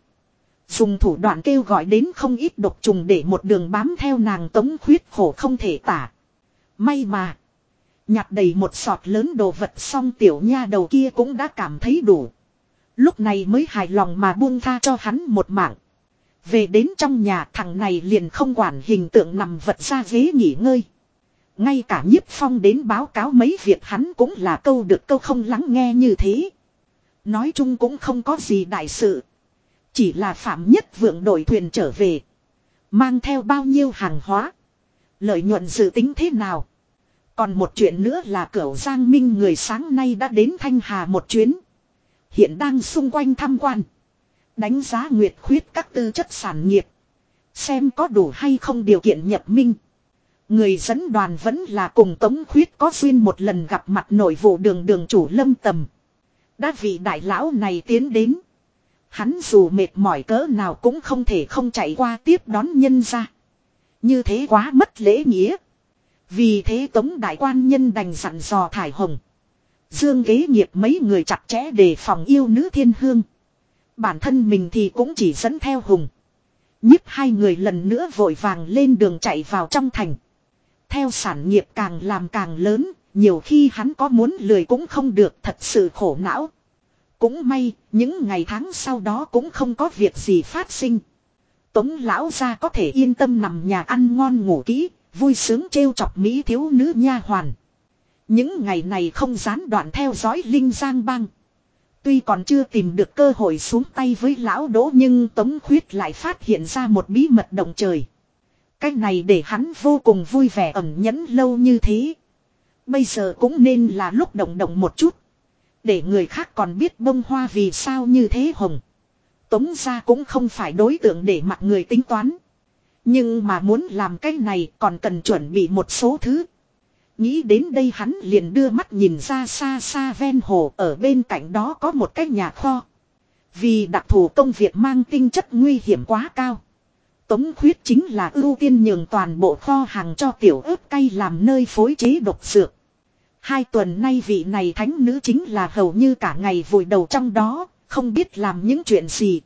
Dùng thủ đoạn kêu gọi đến không ít độc trùng để một đường bám theo nàng tống khuyết khổ không thể tả. May mà. Nhặt đầy một sọt lớn đồ vật xong tiểu nha đầu kia cũng đã cảm thấy đủ. Lúc này mới hài lòng mà buông tha cho hắn một mạng. Về đến trong nhà thằng này liền không quản hình tượng nằm vật ra ghế nghỉ ngơi. Ngay cả nhiếp phong đến báo cáo mấy việc hắn cũng là câu được câu không lắng nghe như thế. Nói chung cũng không có gì đại sự. Chỉ là phạm nhất vượng đổi thuyền trở về. Mang theo bao nhiêu hàng hóa. Lợi nhuận dự tính thế nào. Còn một chuyện nữa là cửu Giang Minh người sáng nay đã đến Thanh Hà một chuyến. Hiện đang xung quanh tham quan. Đánh giá nguyệt khuyết các tư chất sản nghiệp. Xem có đủ hay không điều kiện nhập minh. Người dẫn đoàn vẫn là cùng Tống Khuyết có duyên một lần gặp mặt nội vụ đường đường chủ lâm tầm. Đã vị đại lão này tiến đến. Hắn dù mệt mỏi cỡ nào cũng không thể không chạy qua tiếp đón nhân ra. Như thế quá mất lễ nghĩa. Vì thế Tống Đại quan nhân đành dặn dò Thải Hồng. Dương ghế nghiệp mấy người chặt chẽ để phòng yêu nữ thiên hương. Bản thân mình thì cũng chỉ dẫn theo Hùng. nhíp hai người lần nữa vội vàng lên đường chạy vào trong thành. Theo sản nghiệp càng làm càng lớn, nhiều khi hắn có muốn lười cũng không được thật sự khổ não. Cũng may, những ngày tháng sau đó cũng không có việc gì phát sinh. Tống lão ra có thể yên tâm nằm nhà ăn ngon ngủ kỹ, vui sướng trêu chọc mỹ thiếu nữ nha hoàn. Những ngày này không gián đoạn theo dõi Linh Giang Bang. Tuy còn chưa tìm được cơ hội xuống tay với lão đỗ nhưng Tống Khuyết lại phát hiện ra một bí mật động trời. Cái này để hắn vô cùng vui vẻ ẩm nhẫn lâu như thế. Bây giờ cũng nên là lúc động động một chút. Để người khác còn biết bông hoa vì sao như thế hồng. Tống ra cũng không phải đối tượng để mặt người tính toán. Nhưng mà muốn làm cái này còn cần chuẩn bị một số thứ. Nghĩ đến đây hắn liền đưa mắt nhìn ra xa xa ven hồ, ở bên cạnh đó có một cái nhà kho. Vì đặc thù công việc mang tinh chất nguy hiểm quá cao. Tống khuyết chính là ưu tiên nhường toàn bộ kho hàng cho tiểu ớt cay làm nơi phối chế độc dược. Hai tuần nay vị này thánh nữ chính là hầu như cả ngày vùi đầu trong đó, không biết làm những chuyện gì.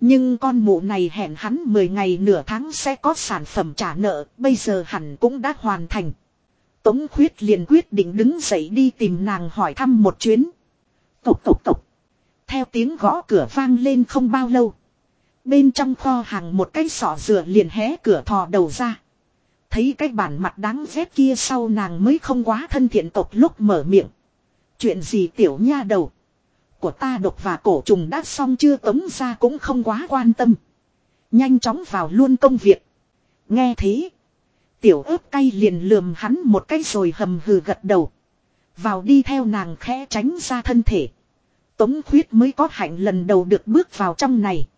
Nhưng con mụ này hẹn hắn 10 ngày nửa tháng sẽ có sản phẩm trả nợ, bây giờ hẳn cũng đã hoàn thành. Tống khuyết liền quyết định đứng dậy đi tìm nàng hỏi thăm một chuyến. Tục tục tục. Theo tiếng gõ cửa vang lên không bao lâu. Bên trong kho hàng một cái sọ dừa liền hé cửa thò đầu ra. Thấy cái bản mặt đáng ghét kia sau nàng mới không quá thân thiện tộc lúc mở miệng. Chuyện gì tiểu nha đầu. Của ta độc và cổ trùng đã xong chưa tống ra cũng không quá quan tâm. Nhanh chóng vào luôn công việc. Nghe thế. Tiểu ớt cay liền lườm hắn một cái rồi hầm hừ gật đầu. Vào đi theo nàng khẽ tránh ra thân thể. Tống khuyết mới có hạnh lần đầu được bước vào trong này.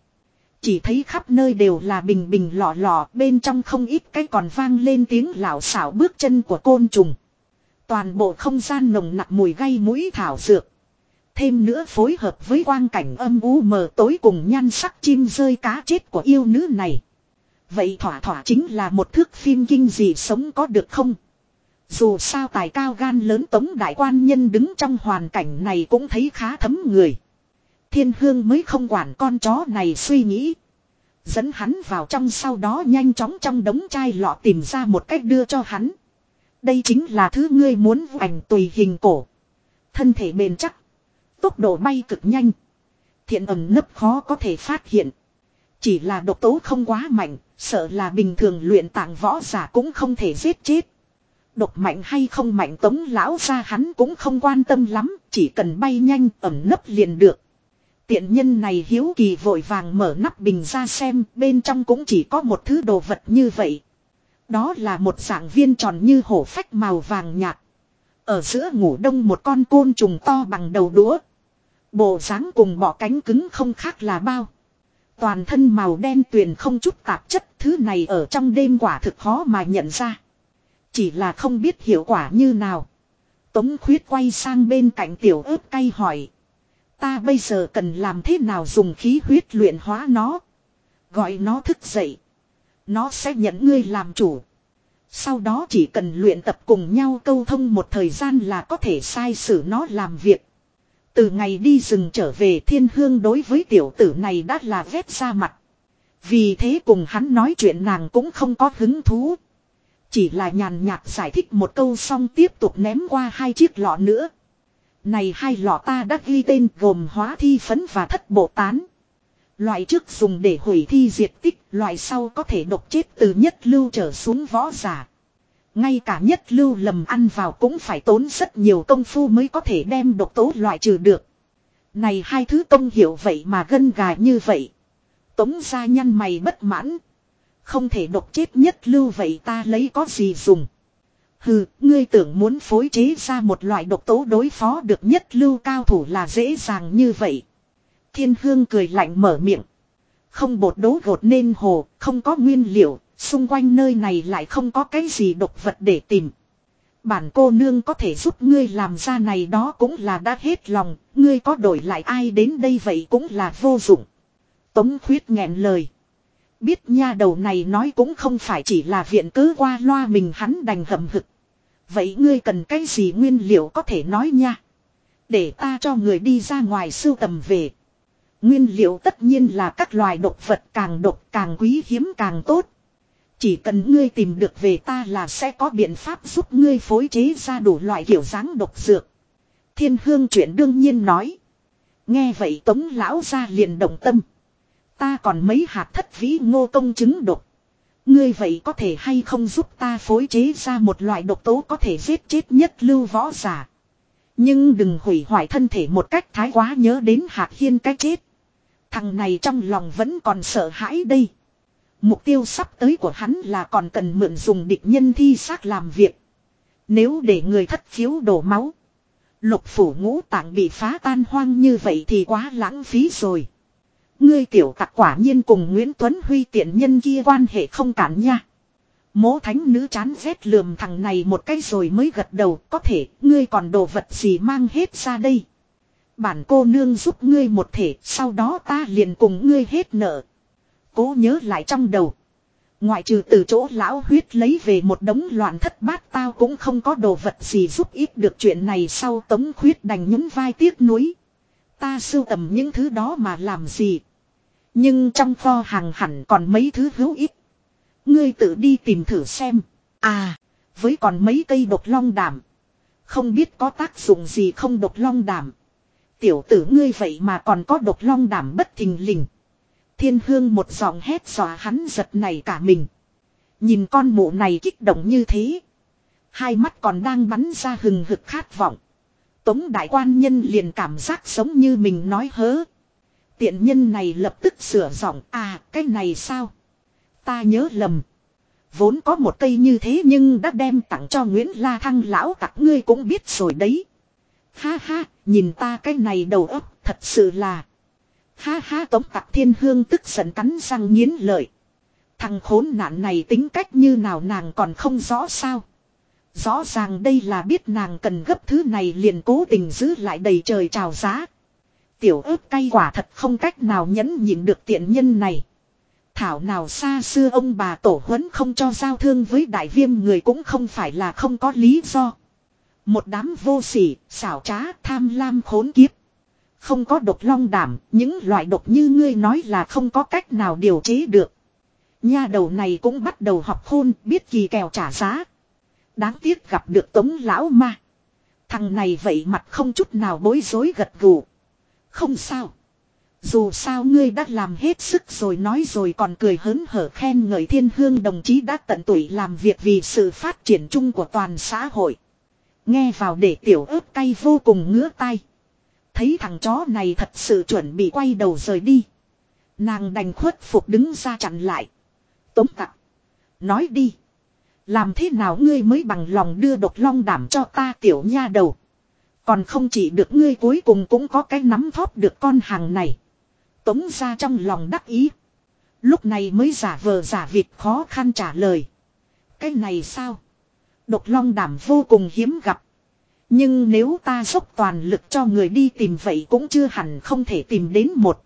Chỉ thấy khắp nơi đều là bình bình lọ lọ, bên trong không ít cái còn vang lên tiếng lảo xảo bước chân của côn trùng. Toàn bộ không gian nồng nặc mùi gây mũi thảo dược. Thêm nữa phối hợp với quang cảnh âm u mờ tối cùng nhan sắc chim rơi cá chết của yêu nữ này. Vậy thỏa thỏa chính là một thước phim kinh dị sống có được không? Dù sao tài cao gan lớn tống đại quan nhân đứng trong hoàn cảnh này cũng thấy khá thấm người. Thiên hương mới không quản con chó này suy nghĩ. Dẫn hắn vào trong sau đó nhanh chóng trong đống chai lọ tìm ra một cách đưa cho hắn. Đây chính là thứ ngươi muốn ảnh tùy hình cổ. Thân thể bền chắc. Tốc độ bay cực nhanh. Thiện ẩn nấp khó có thể phát hiện. Chỉ là độc tố không quá mạnh, sợ là bình thường luyện tạng võ giả cũng không thể giết chết. Độc mạnh hay không mạnh tống lão ra hắn cũng không quan tâm lắm, chỉ cần bay nhanh ẩn nấp liền được. Tiện nhân này hiếu kỳ vội vàng mở nắp bình ra xem, bên trong cũng chỉ có một thứ đồ vật như vậy. Đó là một dạng viên tròn như hổ phách màu vàng nhạt. Ở giữa ngủ đông một con côn trùng to bằng đầu đũa. Bộ dáng cùng bỏ cánh cứng không khác là bao. Toàn thân màu đen tuyền không chút tạp chất thứ này ở trong đêm quả thực khó mà nhận ra. Chỉ là không biết hiệu quả như nào. Tống khuyết quay sang bên cạnh tiểu ớt cay hỏi. Ta bây giờ cần làm thế nào dùng khí huyết luyện hóa nó. Gọi nó thức dậy. Nó sẽ nhận ngươi làm chủ. Sau đó chỉ cần luyện tập cùng nhau câu thông một thời gian là có thể sai sử nó làm việc. Từ ngày đi rừng trở về thiên hương đối với tiểu tử này đã là vét ra mặt. Vì thế cùng hắn nói chuyện nàng cũng không có hứng thú. Chỉ là nhàn nhạt giải thích một câu xong tiếp tục ném qua hai chiếc lọ nữa. Này hai lọ ta đã ghi tên gồm hóa thi phấn và thất bộ tán. Loại trước dùng để hủy thi diệt tích, loại sau có thể độc chết từ nhất lưu trở xuống võ giả. Ngay cả nhất lưu lầm ăn vào cũng phải tốn rất nhiều công phu mới có thể đem độc tố loại trừ được. Này hai thứ công hiệu vậy mà gân gà như vậy. Tống ra nhăn mày bất mãn. Không thể độc chết nhất lưu vậy ta lấy có gì dùng. Hừ, ngươi tưởng muốn phối chế ra một loại độc tố đối phó được nhất lưu cao thủ là dễ dàng như vậy. Thiên hương cười lạnh mở miệng. Không bột đố gột nên hồ, không có nguyên liệu, xung quanh nơi này lại không có cái gì độc vật để tìm. Bản cô nương có thể giúp ngươi làm ra này đó cũng là đã hết lòng, ngươi có đổi lại ai đến đây vậy cũng là vô dụng. Tống khuyết nghẹn lời. Biết nha đầu này nói cũng không phải chỉ là viện cứ qua loa mình hắn đành hậm hực. Vậy ngươi cần cái gì nguyên liệu có thể nói nha. Để ta cho người đi ra ngoài sưu tầm về. Nguyên liệu tất nhiên là các loài độc vật càng độc càng quý hiếm càng tốt. Chỉ cần ngươi tìm được về ta là sẽ có biện pháp giúp ngươi phối chế ra đủ loại kiểu dáng độc dược. Thiên hương chuyện đương nhiên nói. Nghe vậy tống lão ra liền động tâm. Ta còn mấy hạt thất vĩ ngô công chứng độc. Ngươi vậy có thể hay không giúp ta phối chế ra một loại độc tố có thể giết chết nhất lưu võ giả. Nhưng đừng hủy hoại thân thể một cách thái quá nhớ đến Hạc hiên cái chết. Thằng này trong lòng vẫn còn sợ hãi đây. Mục tiêu sắp tới của hắn là còn cần mượn dùng địch nhân thi xác làm việc. Nếu để người thất khiếu đổ máu. Lục phủ ngũ tạng bị phá tan hoang như vậy thì quá lãng phí rồi. Ngươi tiểu tặc quả nhiên cùng Nguyễn Tuấn Huy tiện nhân kia quan hệ không cản nha. Mố thánh nữ chán rét lườm thằng này một cái rồi mới gật đầu, có thể, ngươi còn đồ vật gì mang hết ra đây. Bản cô nương giúp ngươi một thể, sau đó ta liền cùng ngươi hết nợ. Cố nhớ lại trong đầu. Ngoại trừ từ chỗ lão huyết lấy về một đống loạn thất bát tao cũng không có đồ vật gì giúp ít được chuyện này sau tống khuyết đành nhún vai tiếc nuối. Ta sưu tầm những thứ đó mà làm gì. Nhưng trong kho hàng hẳn còn mấy thứ hữu ích. Ngươi tự đi tìm thử xem. À, với còn mấy cây độc long đảm. Không biết có tác dụng gì không độc long đảm. Tiểu tử ngươi vậy mà còn có độc long đảm bất thình lình. Thiên hương một giọng hét dọa hắn giật này cả mình. Nhìn con mụ này kích động như thế. Hai mắt còn đang bắn ra hừng hực khát vọng. Tống đại quan nhân liền cảm giác giống như mình nói hớ. Tiện nhân này lập tức sửa giọng à cái này sao? Ta nhớ lầm. Vốn có một cây như thế nhưng đã đem tặng cho Nguyễn La Thăng lão tặc ngươi cũng biết rồi đấy. Ha ha, nhìn ta cái này đầu óc thật sự là. Ha ha tống tặc thiên hương tức giận cắn răng nghiến lợi. Thằng khốn nạn này tính cách như nào nàng còn không rõ sao. Rõ ràng đây là biết nàng cần gấp thứ này liền cố tình giữ lại đầy trời trào giá. Tiểu ớt cay quả thật không cách nào nhẫn nhịn được tiện nhân này. Thảo nào xa xưa ông bà tổ huấn không cho giao thương với đại viêm người cũng không phải là không có lý do. Một đám vô sỉ, xảo trá, tham lam khốn kiếp. Không có độc long đảm, những loại độc như ngươi nói là không có cách nào điều chế được. Nha đầu này cũng bắt đầu học khôn, biết kỳ kèo trả giá. Đáng tiếc gặp được tống lão ma. Thằng này vậy mặt không chút nào bối rối gật gù. Không sao. Dù sao ngươi đã làm hết sức rồi nói rồi còn cười hớn hở khen ngợi thiên hương đồng chí đã tận tuổi làm việc vì sự phát triển chung của toàn xã hội. Nghe vào để tiểu ớt cay vô cùng ngứa tai. Thấy thằng chó này thật sự chuẩn bị quay đầu rời đi. Nàng đành khuất phục đứng ra chặn lại. Tống tặng. Nói đi. Làm thế nào ngươi mới bằng lòng đưa độc long đảm cho ta tiểu nha đầu. Còn không chỉ được ngươi cuối cùng cũng có cái nắm thóp được con hàng này. Tống ra trong lòng đắc ý. Lúc này mới giả vờ giả vịt khó khăn trả lời. Cái này sao? Độc long đảm vô cùng hiếm gặp. Nhưng nếu ta dốc toàn lực cho người đi tìm vậy cũng chưa hẳn không thể tìm đến một.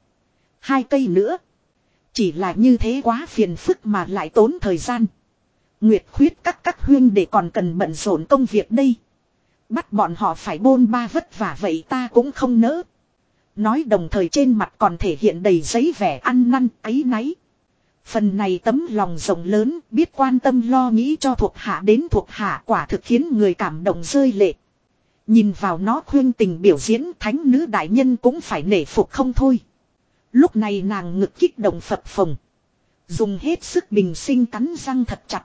Hai cây nữa. Chỉ là như thế quá phiền phức mà lại tốn thời gian. Nguyệt khuyết các các huyên để còn cần bận rộn công việc đây. Bắt bọn họ phải bôn ba vất vả vậy ta cũng không nỡ. Nói đồng thời trên mặt còn thể hiện đầy giấy vẻ ăn năn ấy náy. Phần này tấm lòng rộng lớn, biết quan tâm lo nghĩ cho thuộc hạ đến thuộc hạ quả thực khiến người cảm động rơi lệ. Nhìn vào nó khuyên tình biểu diễn thánh nữ đại nhân cũng phải nể phục không thôi. Lúc này nàng ngực kích động phập phồng. Dùng hết sức bình sinh cắn răng thật chặt.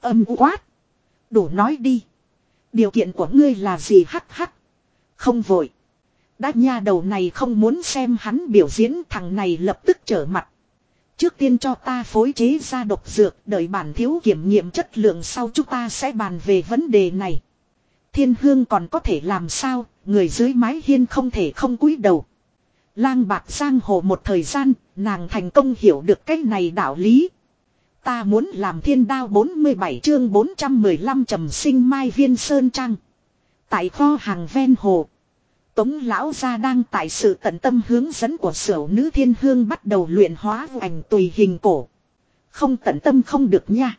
Âm quát. Đủ nói đi. Điều kiện của ngươi là gì hắc hắc. Không vội. Đã nha đầu này không muốn xem hắn biểu diễn thằng này lập tức trở mặt. Trước tiên cho ta phối chế ra độc dược đợi bản thiếu kiểm nghiệm chất lượng sau chúng ta sẽ bàn về vấn đề này. Thiên hương còn có thể làm sao, người dưới mái hiên không thể không cúi đầu. Lang bạc giang hồ một thời gian, nàng thành công hiểu được cái này đạo lý. Ta muốn làm thiên đao 47 chương 415 trầm sinh mai viên sơn trăng. Tại kho hàng ven hồ. Tống lão gia đang tại sự tận tâm hướng dẫn của sở nữ thiên hương bắt đầu luyện hóa ảnh tùy hình cổ. Không tận tâm không được nha.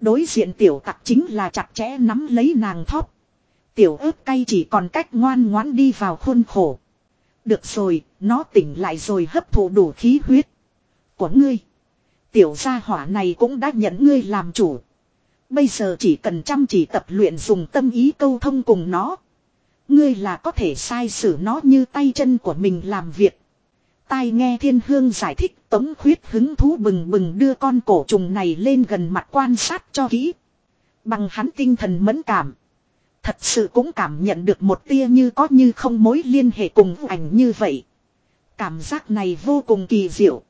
Đối diện tiểu tặc chính là chặt chẽ nắm lấy nàng thóp. Tiểu ớt cay chỉ còn cách ngoan ngoãn đi vào khuôn khổ. Được rồi, nó tỉnh lại rồi hấp thụ đủ khí huyết. Của ngươi. Tiểu gia hỏa này cũng đã nhận ngươi làm chủ. Bây giờ chỉ cần chăm chỉ tập luyện dùng tâm ý câu thông cùng nó. Ngươi là có thể sai sử nó như tay chân của mình làm việc. Tai nghe thiên hương giải thích, tống khuyết hứng thú bừng bừng đưa con cổ trùng này lên gần mặt quan sát cho kỹ. Bằng hắn tinh thần mẫn cảm. Thật sự cũng cảm nhận được một tia như có như không mối liên hệ cùng ảnh như vậy. Cảm giác này vô cùng kỳ diệu.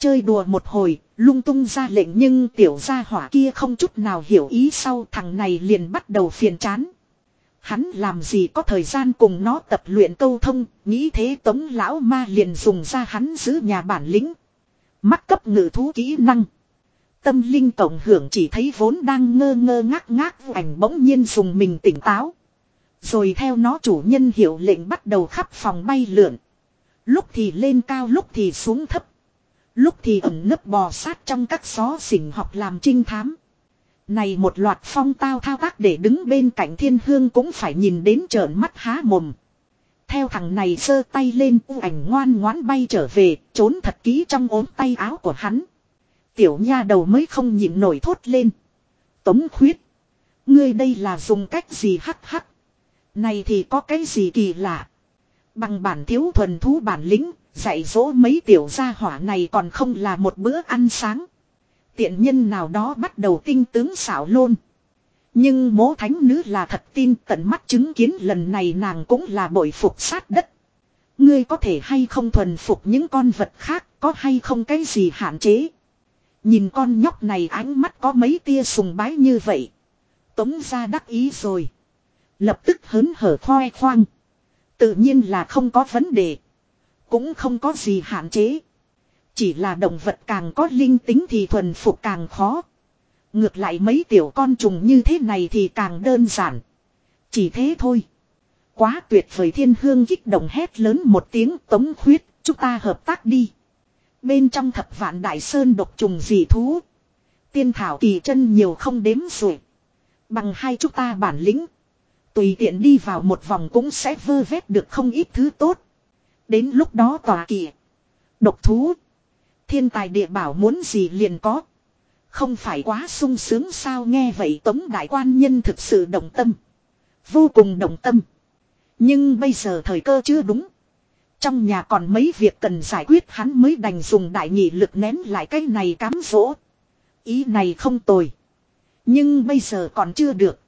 Chơi đùa một hồi, lung tung ra lệnh nhưng tiểu gia hỏa kia không chút nào hiểu ý sau thằng này liền bắt đầu phiền chán. Hắn làm gì có thời gian cùng nó tập luyện câu thông, nghĩ thế tống lão ma liền dùng ra hắn giữ nhà bản lĩnh. Mắt cấp ngự thú kỹ năng. Tâm linh tổng hưởng chỉ thấy vốn đang ngơ ngơ ngác ngác ảnh bỗng nhiên dùng mình tỉnh táo. Rồi theo nó chủ nhân hiệu lệnh bắt đầu khắp phòng bay lượn. Lúc thì lên cao lúc thì xuống thấp. Lúc thì ẩn nấp bò sát trong các xó xỉnh học làm trinh thám. Này một loạt phong tao thao tác để đứng bên cạnh thiên hương cũng phải nhìn đến trợn mắt há mồm. Theo thằng này sơ tay lên u ảnh ngoan ngoãn bay trở về, trốn thật kỹ trong ốm tay áo của hắn. Tiểu nha đầu mới không nhịn nổi thốt lên. Tống khuyết. Ngươi đây là dùng cách gì hắc hắc. Này thì có cái gì kỳ lạ. Bằng bản thiếu thuần thú bản lĩnh, dạy dỗ mấy tiểu gia hỏa này còn không là một bữa ăn sáng. Tiện nhân nào đó bắt đầu tinh tướng xảo lôn. Nhưng mố thánh nữ là thật tin tận mắt chứng kiến lần này nàng cũng là bội phục sát đất. Ngươi có thể hay không thuần phục những con vật khác, có hay không cái gì hạn chế. Nhìn con nhóc này ánh mắt có mấy tia sùng bái như vậy. Tống ra đắc ý rồi. Lập tức hớn hở khoe khoang. Tự nhiên là không có vấn đề. Cũng không có gì hạn chế. Chỉ là động vật càng có linh tính thì thuần phục càng khó. Ngược lại mấy tiểu con trùng như thế này thì càng đơn giản. Chỉ thế thôi. Quá tuyệt vời thiên hương kích động hét lớn một tiếng tống khuyết, chúng ta hợp tác đi. Bên trong thập vạn đại sơn độc trùng dị thú. Tiên thảo kỳ chân nhiều không đếm rồi. Bằng hai chúng ta bản lĩnh. Tùy tiện đi vào một vòng cũng sẽ vơ vét được không ít thứ tốt. Đến lúc đó tòa kỳ. Độc thú. Thiên tài địa bảo muốn gì liền có. Không phải quá sung sướng sao nghe vậy tống đại quan nhân thực sự động tâm. Vô cùng động tâm. Nhưng bây giờ thời cơ chưa đúng. Trong nhà còn mấy việc cần giải quyết hắn mới đành dùng đại nghị lực nén lại cái này cám dỗ. Ý này không tồi. Nhưng bây giờ còn chưa được.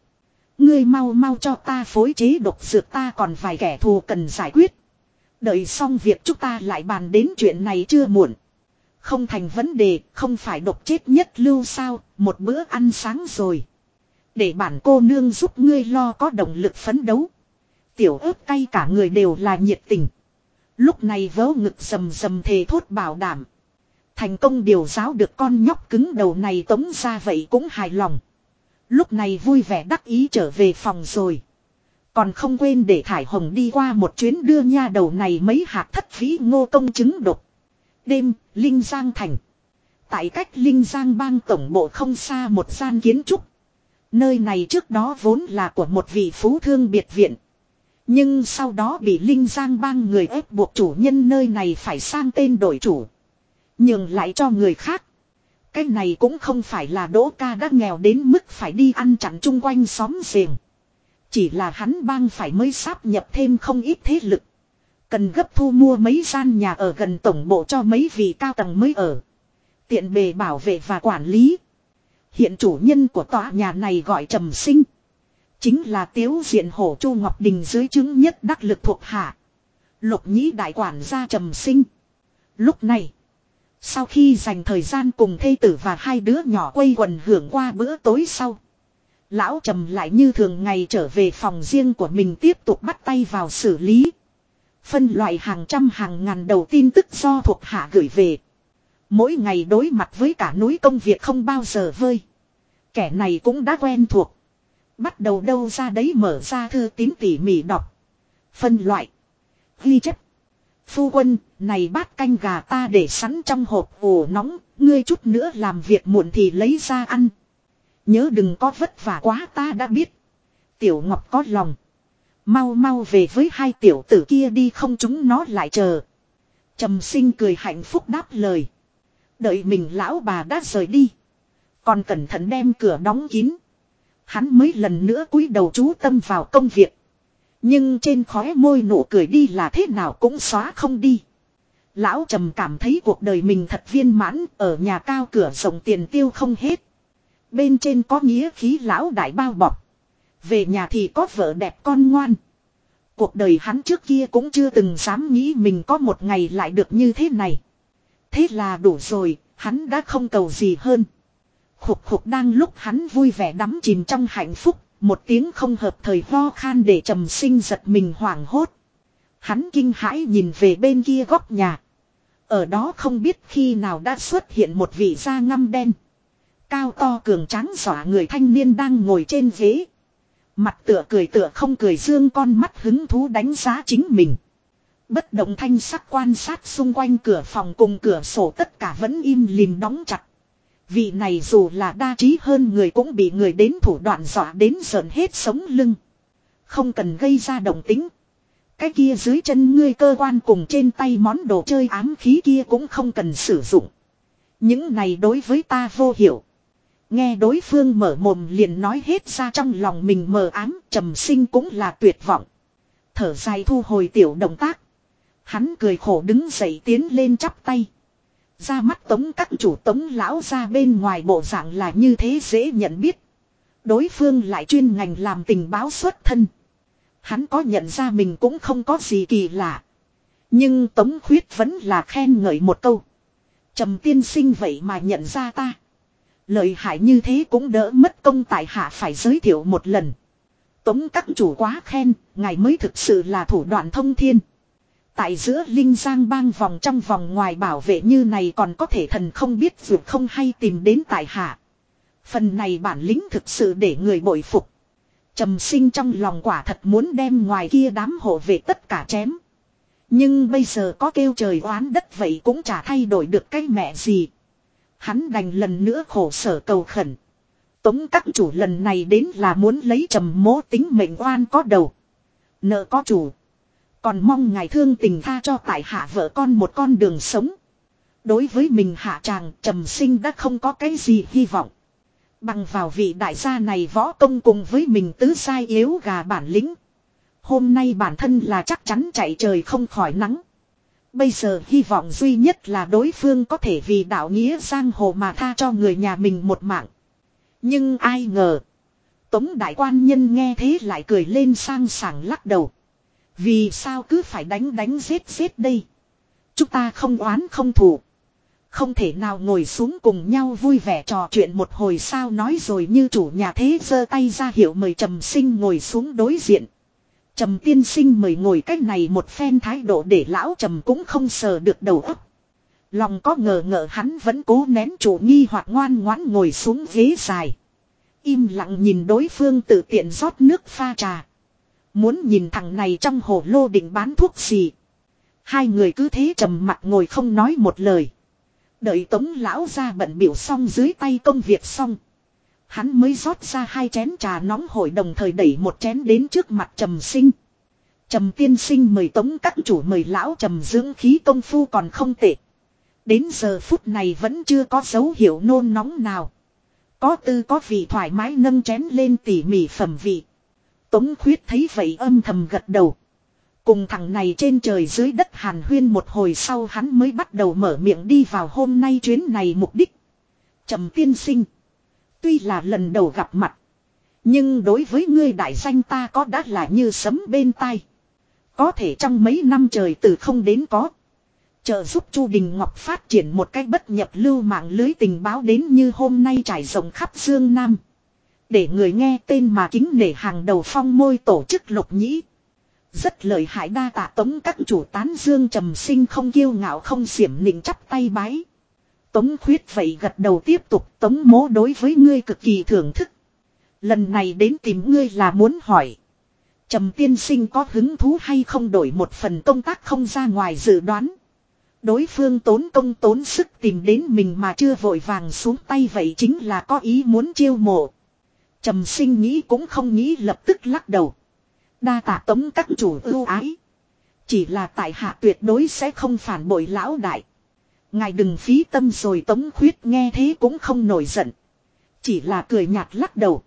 Ngươi mau mau cho ta phối chế độc dược ta còn vài kẻ thù cần giải quyết. Đợi xong việc chúng ta lại bàn đến chuyện này chưa muộn. Không thành vấn đề, không phải độc chết nhất lưu sao, một bữa ăn sáng rồi. Để bản cô nương giúp ngươi lo có động lực phấn đấu. Tiểu ớt cay cả người đều là nhiệt tình. Lúc này vớ ngực sầm sầm thề thốt bảo đảm. Thành công điều giáo được con nhóc cứng đầu này tống ra vậy cũng hài lòng. Lúc này vui vẻ đắc ý trở về phòng rồi. Còn không quên để Thải Hồng đi qua một chuyến đưa nha đầu này mấy hạt thất vĩ ngô công chứng độc. Đêm, Linh Giang Thành. Tại cách Linh Giang bang tổng bộ không xa một gian kiến trúc. Nơi này trước đó vốn là của một vị phú thương biệt viện. Nhưng sau đó bị Linh Giang bang người ép buộc chủ nhân nơi này phải sang tên đổi chủ. Nhường lại cho người khác. Cái này cũng không phải là Đỗ ca đã nghèo đến mức phải đi ăn chặn chung quanh xóm giềng. Chỉ là hắn bang phải mới sáp nhập thêm không ít thế lực. Cần gấp thu mua mấy gian nhà ở gần tổng bộ cho mấy vị cao tầng mới ở. Tiện bề bảo vệ và quản lý. Hiện chủ nhân của tòa nhà này gọi trầm sinh. Chính là tiếu diện hổ chu Ngọc Đình dưới chứng nhất đắc lực thuộc hạ. Lục nhĩ đại quản gia trầm sinh. Lúc này. Sau khi dành thời gian cùng thê tử và hai đứa nhỏ quây quần hưởng qua bữa tối sau. Lão trầm lại như thường ngày trở về phòng riêng của mình tiếp tục bắt tay vào xử lý. Phân loại hàng trăm hàng ngàn đầu tin tức do thuộc hạ gửi về. Mỗi ngày đối mặt với cả núi công việc không bao giờ vơi. Kẻ này cũng đã quen thuộc. Bắt đầu đâu ra đấy mở ra thư tín tỉ mỉ đọc. Phân loại. Ghi chép. Phu quân, này bát canh gà ta để sẵn trong hộp ủ nóng, ngươi chút nữa làm việc muộn thì lấy ra ăn. Nhớ đừng có vất vả quá ta đã biết. Tiểu Ngọc có lòng. Mau mau về với hai tiểu tử kia đi không chúng nó lại chờ. Trầm sinh cười hạnh phúc đáp lời. Đợi mình lão bà đã rời đi. Còn cẩn thận đem cửa đóng kín. Hắn mới lần nữa cúi đầu chú tâm vào công việc. Nhưng trên khóe môi nụ cười đi là thế nào cũng xóa không đi. Lão trầm cảm thấy cuộc đời mình thật viên mãn ở nhà cao cửa rộng tiền tiêu không hết. Bên trên có nghĩa khí lão đại bao bọc. Về nhà thì có vợ đẹp con ngoan. Cuộc đời hắn trước kia cũng chưa từng dám nghĩ mình có một ngày lại được như thế này. Thế là đủ rồi, hắn đã không cầu gì hơn. Khục khục đang lúc hắn vui vẻ đắm chìm trong hạnh phúc, một tiếng không hợp thời ho khan để trầm sinh giật mình hoảng hốt. Hắn kinh hãi nhìn về bên kia góc nhà. Ở đó không biết khi nào đã xuất hiện một vị da ngăm đen. Cao to cường tráng xỏa người thanh niên đang ngồi trên ghế. Mặt tựa cười tựa không cười dương con mắt hứng thú đánh giá chính mình. Bất động thanh sắc quan sát xung quanh cửa phòng cùng cửa sổ tất cả vẫn im lìm đóng chặt. Vị này dù là đa trí hơn người cũng bị người đến thủ đoạn dọa đến sợn hết sống lưng. Không cần gây ra động tính. Cái kia dưới chân ngươi cơ quan cùng trên tay món đồ chơi ám khí kia cũng không cần sử dụng. Những này đối với ta vô hiểu. Nghe đối phương mở mồm liền nói hết ra trong lòng mình mờ ám, trầm sinh cũng là tuyệt vọng. Thở dài thu hồi tiểu động tác. Hắn cười khổ đứng dậy tiến lên chắp tay. Ra mắt tống các chủ tống lão ra bên ngoài bộ dạng là như thế dễ nhận biết. Đối phương lại chuyên ngành làm tình báo xuất thân. Hắn có nhận ra mình cũng không có gì kỳ lạ. Nhưng tống khuyết vẫn là khen ngợi một câu. trầm tiên sinh vậy mà nhận ra ta. Lợi hại như thế cũng đỡ mất công tại hạ phải giới thiệu một lần. Tống các chủ quá khen, ngài mới thực sự là thủ đoạn thông thiên. Tại giữa Linh Giang bang vòng trong vòng ngoài bảo vệ như này còn có thể thần không biết dù không hay tìm đến tại hạ. Phần này bản lĩnh thực sự để người bội phục. Trầm sinh trong lòng quả thật muốn đem ngoài kia đám hộ về tất cả chém. Nhưng bây giờ có kêu trời oán đất vậy cũng chả thay đổi được cái mẹ gì. Hắn đành lần nữa khổ sở cầu khẩn. Tống các chủ lần này đến là muốn lấy trầm mố tính mệnh oan có đầu. Nợ có chủ. Còn mong ngài thương tình tha cho tại hạ vợ con một con đường sống. Đối với mình hạ chàng trầm sinh đã không có cái gì hy vọng. Bằng vào vị đại gia này võ công cùng với mình tứ sai yếu gà bản lĩnh. Hôm nay bản thân là chắc chắn chạy trời không khỏi nắng. Bây giờ hy vọng duy nhất là đối phương có thể vì đạo nghĩa giang hồ mà tha cho người nhà mình một mạng. Nhưng ai ngờ. Tống đại quan nhân nghe thế lại cười lên sang sảng lắc đầu. Vì sao cứ phải đánh đánh giết giết đây. Chúng ta không oán không thù. Không thể nào ngồi xuống cùng nhau vui vẻ trò chuyện một hồi sao nói rồi như chủ nhà thế giơ tay ra hiệu mời trầm sinh ngồi xuống đối diện. Trầm tiên sinh mời ngồi cách này một phen thái độ để lão trầm cũng không sờ được đầu óc. Lòng có ngờ ngờ hắn vẫn cố nén chủ nghi hoặc ngoan ngoãn ngồi xuống ghế dài. Im lặng nhìn đối phương tự tiện rót nước pha trà. Muốn nhìn thằng này trong hồ lô định bán thuốc gì. Hai người cứ thế trầm mặt ngồi không nói một lời. Đợi tống lão ra bận biểu xong dưới tay công việc xong. Hắn mới rót ra hai chén trà nóng hổi đồng thời đẩy một chén đến trước mặt trầm sinh. Trầm tiên sinh mời tống các chủ mời lão trầm dưỡng khí công phu còn không tệ. Đến giờ phút này vẫn chưa có dấu hiệu nôn nóng nào. Có tư có vị thoải mái nâng chén lên tỉ mỉ phẩm vị. Tống khuyết thấy vậy âm thầm gật đầu. Cùng thằng này trên trời dưới đất hàn huyên một hồi sau hắn mới bắt đầu mở miệng đi vào hôm nay chuyến này mục đích. Trầm tiên sinh. Tuy là lần đầu gặp mặt. Nhưng đối với ngươi đại danh ta có đã là như sấm bên tai. Có thể trong mấy năm trời từ không đến có. Trợ giúp Chu Đình Ngọc phát triển một cách bất nhập lưu mạng lưới tình báo đến như hôm nay trải rộng khắp Dương Nam. Để người nghe tên mà kính nể hàng đầu phong môi tổ chức lục nhĩ. Rất lợi hại đa tạ tống các chủ tán dương trầm sinh không kiêu ngạo không xiểm nịnh chắp tay bái. Tống khuyết vậy gật đầu tiếp tục, tống mố đối với ngươi cực kỳ thưởng thức. Lần này đến tìm ngươi là muốn hỏi. Trầm tiên sinh có hứng thú hay không đổi một phần công tác không ra ngoài dự đoán. Đối phương tốn công tốn sức tìm đến mình mà chưa vội vàng xuống tay vậy chính là có ý muốn chiêu mộ. Trầm sinh nghĩ cũng không nghĩ lập tức lắc đầu. Đa tạ tống các chủ ưu ái. Chỉ là tại hạ tuyệt đối sẽ không phản bội lão đại. Ngài đừng phí tâm rồi tống khuyết nghe thế cũng không nổi giận. Chỉ là cười nhạt lắc đầu.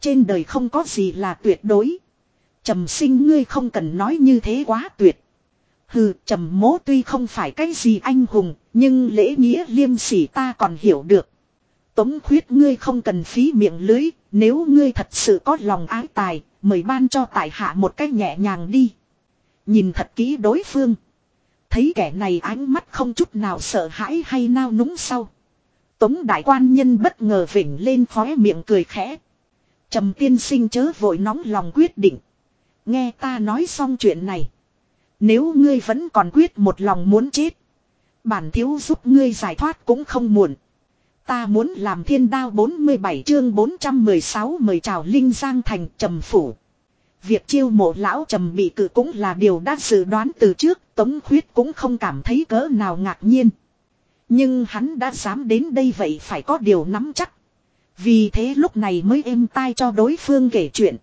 Trên đời không có gì là tuyệt đối. Trầm sinh ngươi không cần nói như thế quá tuyệt. Hừ, trầm mố tuy không phải cái gì anh hùng, nhưng lễ nghĩa liêm sỉ ta còn hiểu được. Tống khuyết ngươi không cần phí miệng lưới, nếu ngươi thật sự có lòng ái tài, mời ban cho tài hạ một cách nhẹ nhàng đi. Nhìn thật kỹ đối phương. Thấy kẻ này ánh mắt không chút nào sợ hãi hay nao núng sau. Tống đại quan nhân bất ngờ vỉnh lên khóe miệng cười khẽ. Trầm tiên sinh chớ vội nóng lòng quyết định. Nghe ta nói xong chuyện này. Nếu ngươi vẫn còn quyết một lòng muốn chết. Bản thiếu giúp ngươi giải thoát cũng không muộn. Ta muốn làm thiên đao 47 chương 416 mời chào Linh Giang thành trầm phủ. Việc chiêu mộ lão trầm bị cử cũng là điều đã dự đoán từ trước, Tống Khuyết cũng không cảm thấy cỡ nào ngạc nhiên. Nhưng hắn đã dám đến đây vậy phải có điều nắm chắc. Vì thế lúc này mới êm tai cho đối phương kể chuyện.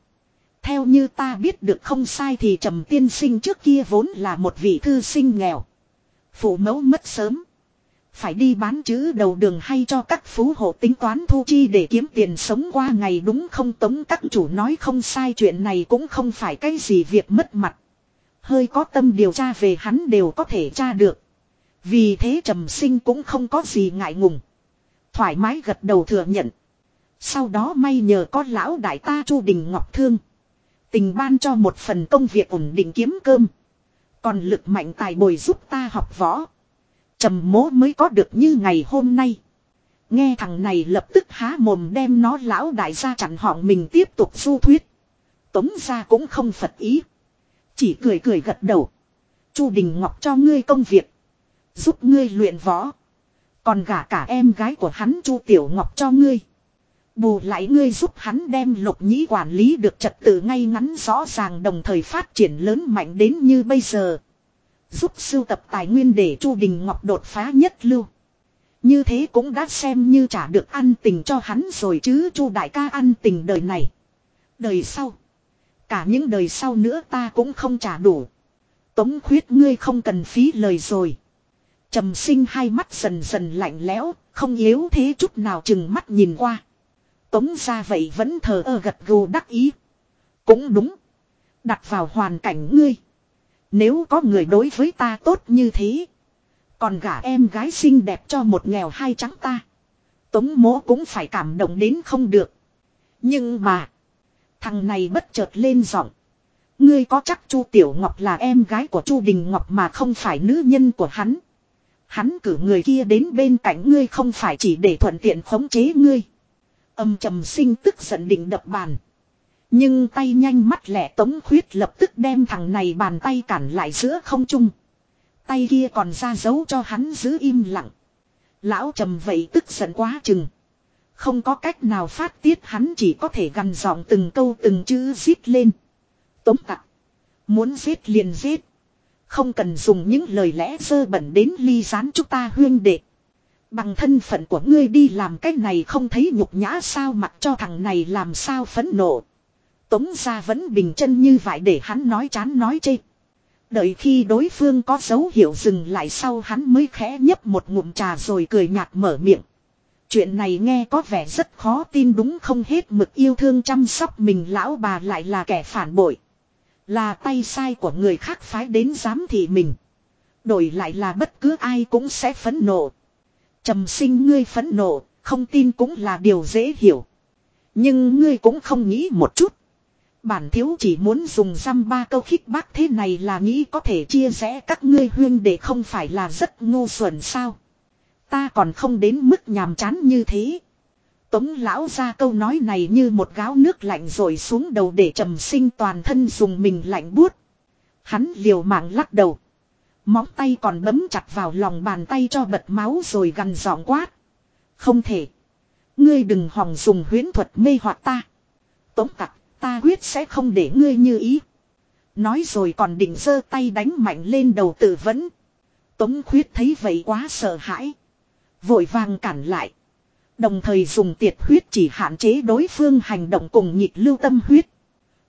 Theo như ta biết được không sai thì Trầm Tiên Sinh trước kia vốn là một vị thư sinh nghèo. Phụ mẫu mất sớm. Phải đi bán chữ đầu đường hay cho các phú hộ tính toán thu chi để kiếm tiền sống qua ngày đúng không tống các chủ nói không sai, chuyện này cũng không phải cái gì việc mất mặt. Hơi có tâm điều tra về hắn đều có thể tra được. Vì thế trầm sinh cũng không có gì ngại ngùng. Thoải mái gật đầu thừa nhận. Sau đó may nhờ có lão đại ta Chu Đình Ngọc Thương. Tình ban cho một phần công việc ổn định kiếm cơm. Còn lực mạnh tài bồi giúp ta học võ. Trầm mố mới có được như ngày hôm nay. Nghe thằng này lập tức há mồm đem nó lão đại gia chặn họng mình tiếp tục du thuyết. Tống gia cũng không phật ý. Chỉ cười cười gật đầu. Chu Đình Ngọc cho ngươi công việc. Giúp ngươi luyện võ. Còn gả cả em gái của hắn Chu Tiểu Ngọc cho ngươi. Bù lại ngươi giúp hắn đem lục nhĩ quản lý được trật tự ngay ngắn rõ ràng đồng thời phát triển lớn mạnh đến như bây giờ. Giúp sưu tập tài nguyên để Chu Đình Ngọc đột phá nhất lưu. Như thế cũng đã xem như trả được ăn tình cho hắn rồi chứ Chu đại ca ăn tình đời này. Đời sau. Cả những đời sau nữa ta cũng không trả đủ. Tống khuyết ngươi không cần phí lời rồi. Trầm sinh hai mắt dần dần lạnh lẽo, không yếu thế chút nào chừng mắt nhìn qua. Tống ra vậy vẫn thờ ơ gật gù đắc ý. Cũng đúng. Đặt vào hoàn cảnh ngươi. Nếu có người đối với ta tốt như thế. Còn gả em gái xinh đẹp cho một nghèo hai trắng ta. Tống mỗ cũng phải cảm động đến không được. Nhưng mà. Thằng này bất chợt lên giọng. Ngươi có chắc Chu Tiểu Ngọc là em gái của Chu Đình Ngọc mà không phải nữ nhân của hắn. Hắn cử người kia đến bên cạnh ngươi không phải chỉ để thuận tiện khống chế ngươi. Âm trầm sinh tức giận định đập bàn. Nhưng tay nhanh mắt lẹ tống khuyết lập tức đem thằng này bàn tay cản lại giữa không trung. Tay kia còn ra dấu cho hắn giữ im lặng. Lão trầm vậy tức giận quá chừng. Không có cách nào phát tiết hắn chỉ có thể gằn giọng từng câu từng chữ giết lên. Tống tặc. Muốn giết liền giết. Không cần dùng những lời lẽ dơ bẩn đến ly gián chúng ta huyên đệ. Bằng thân phận của ngươi đi làm cái này không thấy nhục nhã sao mặc cho thằng này làm sao phấn nộ. Tống ra vẫn bình chân như vậy để hắn nói chán nói chê. Đợi khi đối phương có dấu hiệu dừng lại sau hắn mới khẽ nhấp một ngụm trà rồi cười nhạt mở miệng. Chuyện này nghe có vẻ rất khó tin đúng không hết mực yêu thương chăm sóc mình lão bà lại là kẻ phản bội. Là tay sai của người khác phái đến giám thị mình. Đổi lại là bất cứ ai cũng sẽ phẫn nộ. trầm sinh ngươi phẫn nộ, không tin cũng là điều dễ hiểu. Nhưng ngươi cũng không nghĩ một chút. Bản thiếu chỉ muốn dùng răm ba câu khích bác thế này là nghĩ có thể chia rẽ các ngươi huyên để không phải là rất ngu xuẩn sao. Ta còn không đến mức nhàm chán như thế. Tống lão ra câu nói này như một gáo nước lạnh rồi xuống đầu để trầm sinh toàn thân dùng mình lạnh buốt. Hắn liều mạng lắc đầu. Móng tay còn bấm chặt vào lòng bàn tay cho bật máu rồi gằn giọng quát. Không thể. Ngươi đừng hòng dùng huyễn thuật mê hoặc ta. Tống tặc, ta quyết sẽ không để ngươi như ý. Nói rồi còn định giơ tay đánh mạnh lên đầu tự vấn. Tống khuyết thấy vậy quá sợ hãi. Vội vàng cản lại. Đồng thời dùng tiệt huyết chỉ hạn chế đối phương hành động cùng nhịp lưu tâm huyết.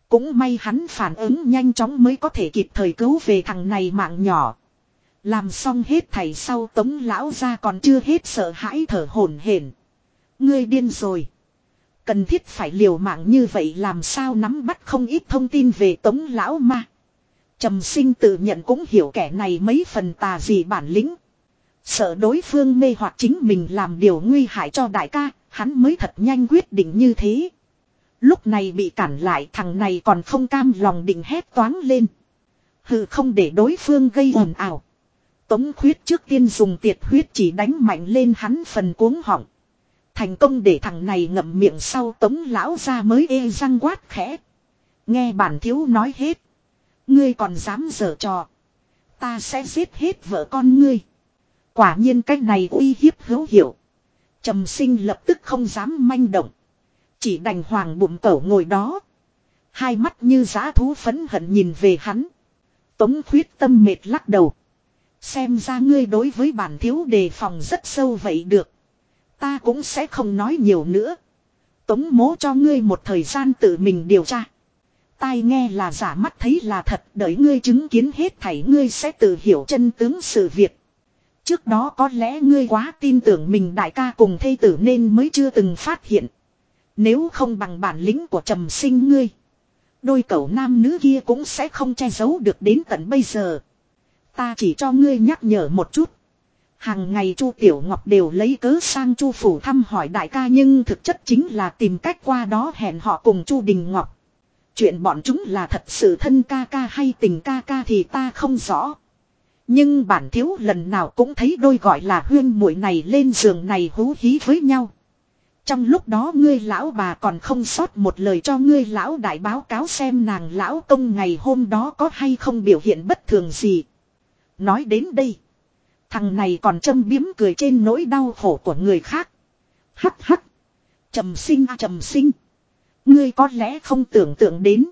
Cũng may hắn phản ứng nhanh chóng mới có thể kịp thời cứu về thằng này mạng nhỏ. Làm xong hết thầy sau tống lão ra còn chưa hết sợ hãi thở hổn hển. Ngươi điên rồi. Cần thiết phải liều mạng như vậy làm sao nắm bắt không ít thông tin về tống lão ma. Trầm sinh tự nhận cũng hiểu kẻ này mấy phần tà gì bản lĩnh. Sợ đối phương mê hoặc chính mình làm điều nguy hại cho đại ca, hắn mới thật nhanh quyết định như thế. Lúc này bị cản lại thằng này còn không cam lòng định hét toáng lên. Hừ không để đối phương gây ồn ào. Tống khuyết trước tiên dùng tiệt huyết chỉ đánh mạnh lên hắn phần cuống họng. Thành công để thằng này ngậm miệng sau tống lão ra mới ê răng quát khẽ. Nghe bản thiếu nói hết. Ngươi còn dám dở trò. Ta sẽ giết hết vợ con ngươi. Quả nhiên cách này uy hiếp hữu hiệu. Trầm sinh lập tức không dám manh động. Chỉ đành hoàng bụng cẩu ngồi đó. Hai mắt như giá thú phấn hận nhìn về hắn. Tống khuyết tâm mệt lắc đầu. Xem ra ngươi đối với bản thiếu đề phòng rất sâu vậy được. Ta cũng sẽ không nói nhiều nữa. Tống mố cho ngươi một thời gian tự mình điều tra. Tai nghe là giả mắt thấy là thật, đợi ngươi chứng kiến hết thảy ngươi sẽ tự hiểu chân tướng sự việc. Trước đó có lẽ ngươi quá tin tưởng mình đại ca cùng thây tử nên mới chưa từng phát hiện. Nếu không bằng bản lĩnh của trầm sinh ngươi. Đôi cậu nam nữ kia cũng sẽ không che giấu được đến tận bây giờ. Ta chỉ cho ngươi nhắc nhở một chút. Hàng ngày Chu Tiểu Ngọc đều lấy cớ sang Chu phủ thăm hỏi đại ca nhưng thực chất chính là tìm cách qua đó hẹn họ cùng Chu Đình Ngọc. Chuyện bọn chúng là thật sự thân ca ca hay tình ca ca thì ta không rõ. Nhưng bản thiếu lần nào cũng thấy đôi gọi là huyên muội này lên giường này hú hí với nhau. Trong lúc đó ngươi lão bà còn không sót một lời cho ngươi lão đại báo cáo xem nàng lão công ngày hôm đó có hay không biểu hiện bất thường gì. Nói đến đây. Thằng này còn châm biếm cười trên nỗi đau khổ của người khác. Hắc hắc. Trầm sinh a trầm sinh. Ngươi có lẽ không tưởng tượng đến.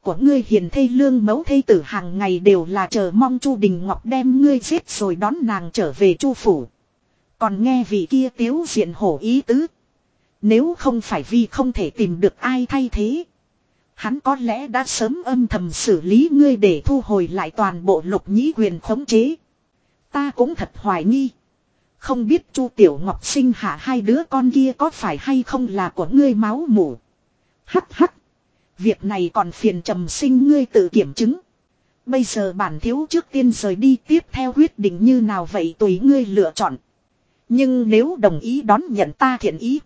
Của ngươi hiền thê lương mẫu thê tử hàng ngày đều là chờ mong Chu Đình Ngọc đem ngươi giết rồi đón nàng trở về Chu phủ. Còn nghe vị kia tiếu diện hổ ý tứ. Nếu không phải vì không thể tìm được ai thay thế. Hắn có lẽ đã sớm âm thầm xử lý ngươi để thu hồi lại toàn bộ lục nhĩ quyền khống chế. Ta cũng thật hoài nghi. Không biết Chu Tiểu Ngọc sinh hạ hai đứa con kia có phải hay không là của ngươi máu mủ. Hắc hắc. Việc này còn phiền trầm sinh ngươi tự kiểm chứng. Bây giờ bản thiếu trước tiên rời đi tiếp theo quyết định như nào vậy tùy ngươi lựa chọn. Nhưng nếu đồng ý đón nhận ta thiện ý.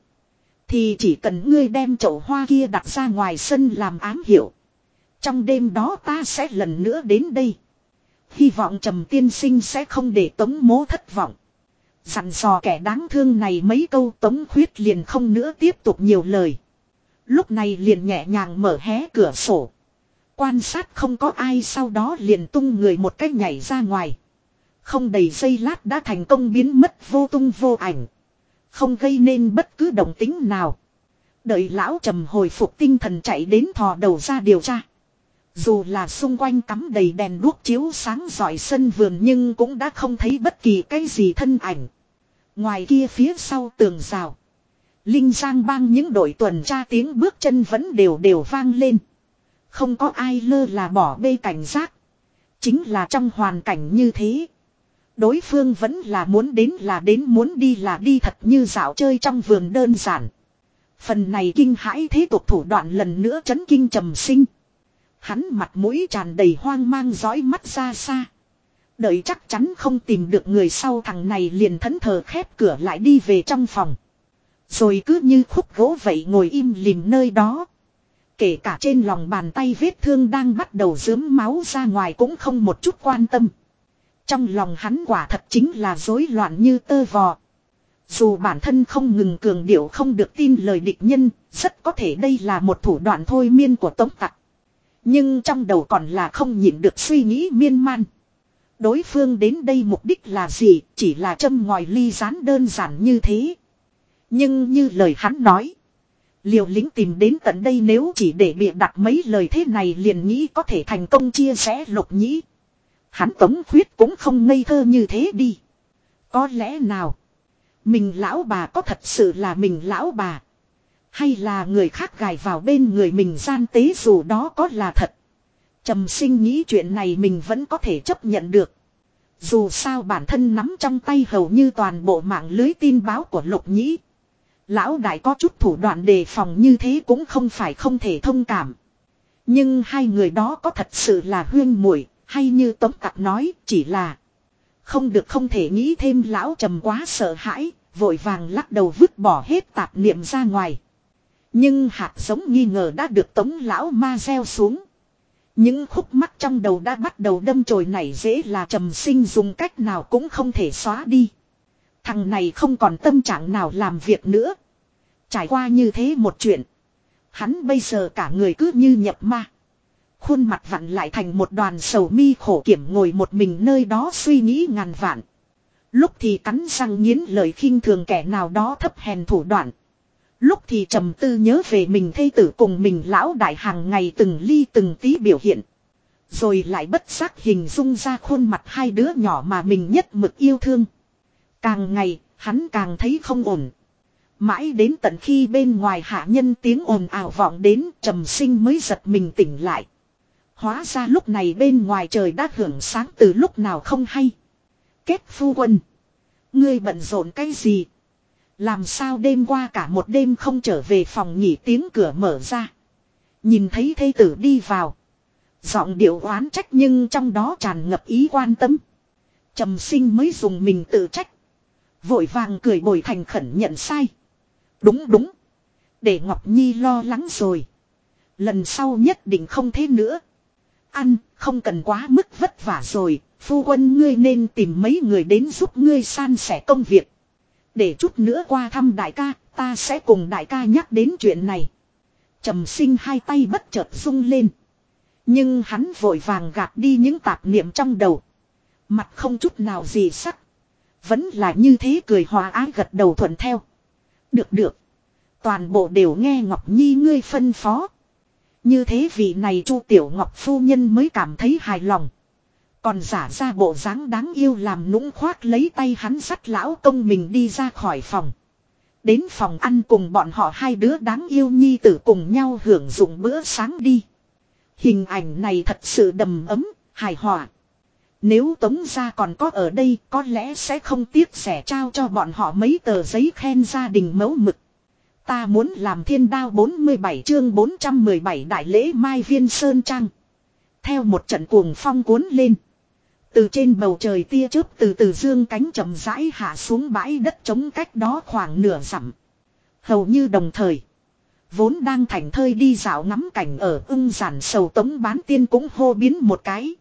Thì chỉ cần ngươi đem chậu hoa kia đặt ra ngoài sân làm ám hiệu. Trong đêm đó ta sẽ lần nữa đến đây. Hy vọng trầm tiên sinh sẽ không để tống mố thất vọng. Dặn dò kẻ đáng thương này mấy câu tống khuyết liền không nữa tiếp tục nhiều lời. Lúc này liền nhẹ nhàng mở hé cửa sổ. Quan sát không có ai sau đó liền tung người một cách nhảy ra ngoài. Không đầy giây lát đã thành công biến mất vô tung vô ảnh. Không gây nên bất cứ động tính nào. Đợi lão trầm hồi phục tinh thần chạy đến thò đầu ra điều tra. Dù là xung quanh cắm đầy đèn đuốc chiếu sáng giỏi sân vườn nhưng cũng đã không thấy bất kỳ cái gì thân ảnh. Ngoài kia phía sau tường rào. Linh Giang bang những đội tuần tra tiếng bước chân vẫn đều đều vang lên. Không có ai lơ là bỏ bê cảnh giác. Chính là trong hoàn cảnh như thế. Đối phương vẫn là muốn đến là đến muốn đi là đi thật như dạo chơi trong vườn đơn giản. Phần này kinh hãi thế tục thủ đoạn lần nữa chấn kinh trầm sinh. Hắn mặt mũi tràn đầy hoang mang dõi mắt ra xa. Đợi chắc chắn không tìm được người sau thằng này liền thẫn thờ khép cửa lại đi về trong phòng. Rồi cứ như khúc gỗ vậy ngồi im lìm nơi đó. Kể cả trên lòng bàn tay vết thương đang bắt đầu dướm máu ra ngoài cũng không một chút quan tâm. Trong lòng hắn quả thật chính là rối loạn như tơ vò. Dù bản thân không ngừng cường điệu không được tin lời địch nhân, rất có thể đây là một thủ đoạn thôi miên của tống tặc. Nhưng trong đầu còn là không nhịn được suy nghĩ miên man. Đối phương đến đây mục đích là gì, chỉ là châm ngòi ly rán đơn giản như thế. Nhưng như lời hắn nói. Liều lính tìm đến tận đây nếu chỉ để bịa đặt mấy lời thế này liền nghĩ có thể thành công chia sẻ lục nhĩ. Hắn tống khuyết cũng không ngây thơ như thế đi. Có lẽ nào. Mình lão bà có thật sự là mình lão bà. Hay là người khác gài vào bên người mình gian tế dù đó có là thật. Trầm sinh nghĩ chuyện này mình vẫn có thể chấp nhận được. Dù sao bản thân nắm trong tay hầu như toàn bộ mạng lưới tin báo của lục nhĩ. Lão đại có chút thủ đoạn đề phòng như thế cũng không phải không thể thông cảm. Nhưng hai người đó có thật sự là huyên muội hay như tống tặc nói chỉ là không được không thể nghĩ thêm lão trầm quá sợ hãi, vội vàng lắc đầu vứt bỏ hết tạp niệm ra ngoài. Nhưng hạt giống nghi ngờ đã được tống lão ma gieo xuống. Những khúc mắt trong đầu đã bắt đầu đâm chồi nảy dễ là trầm sinh dùng cách nào cũng không thể xóa đi. Thằng này không còn tâm trạng nào làm việc nữa. Trải qua như thế một chuyện. Hắn bây giờ cả người cứ như nhập ma. Khuôn mặt vặn lại thành một đoàn sầu mi khổ kiểm ngồi một mình nơi đó suy nghĩ ngàn vạn. Lúc thì cắn răng nghiến lời khinh thường kẻ nào đó thấp hèn thủ đoạn. Lúc thì trầm tư nhớ về mình thây tử cùng mình lão đại hàng ngày từng ly từng tí biểu hiện. Rồi lại bất giác hình dung ra khuôn mặt hai đứa nhỏ mà mình nhất mực yêu thương. Càng ngày, hắn càng thấy không ổn. Mãi đến tận khi bên ngoài hạ nhân tiếng ồn ào vọng đến trầm sinh mới giật mình tỉnh lại. Hóa ra lúc này bên ngoài trời đã hưởng sáng từ lúc nào không hay. Kết phu quân. Ngươi bận rộn cái gì? Làm sao đêm qua cả một đêm không trở về phòng nghỉ tiếng cửa mở ra. Nhìn thấy thê tử đi vào. Giọng điệu oán trách nhưng trong đó tràn ngập ý quan tâm. Trầm sinh mới dùng mình tự trách. Vội vàng cười bồi thành khẩn nhận sai. Đúng đúng. Để Ngọc Nhi lo lắng rồi. Lần sau nhất định không thế nữa. Ăn, không cần quá mức vất vả rồi, phu quân ngươi nên tìm mấy người đến giúp ngươi san sẻ công việc. Để chút nữa qua thăm đại ca, ta sẽ cùng đại ca nhắc đến chuyện này. Trầm sinh hai tay bất chợt rung lên. Nhưng hắn vội vàng gạt đi những tạp niệm trong đầu. Mặt không chút nào gì sắc. Vẫn là như thế cười hòa ái gật đầu thuận theo. Được được. Toàn bộ đều nghe Ngọc Nhi ngươi phân phó. Như thế vị này Chu Tiểu Ngọc phu nhân mới cảm thấy hài lòng. Còn giả ra bộ dáng đáng yêu làm nũng khoác lấy tay hắn sắt lão công mình đi ra khỏi phòng. Đến phòng ăn cùng bọn họ hai đứa đáng yêu nhi tử cùng nhau hưởng dụng bữa sáng đi. Hình ảnh này thật sự đầm ấm, hài hòa. Nếu Tống gia còn có ở đây có lẽ sẽ không tiếc sẻ trao cho bọn họ mấy tờ giấy khen gia đình mẫu mực. Ta muốn làm thiên đao 47 chương 417 đại lễ Mai Viên Sơn Trang. Theo một trận cuồng phong cuốn lên. Từ trên bầu trời tia chớp từ từ dương cánh chậm rãi hạ xuống bãi đất trống cách đó khoảng nửa dặm. Hầu như đồng thời. Vốn đang thành thơi đi dạo ngắm cảnh ở ưng giản sầu tống bán tiên cũng hô biến một cái.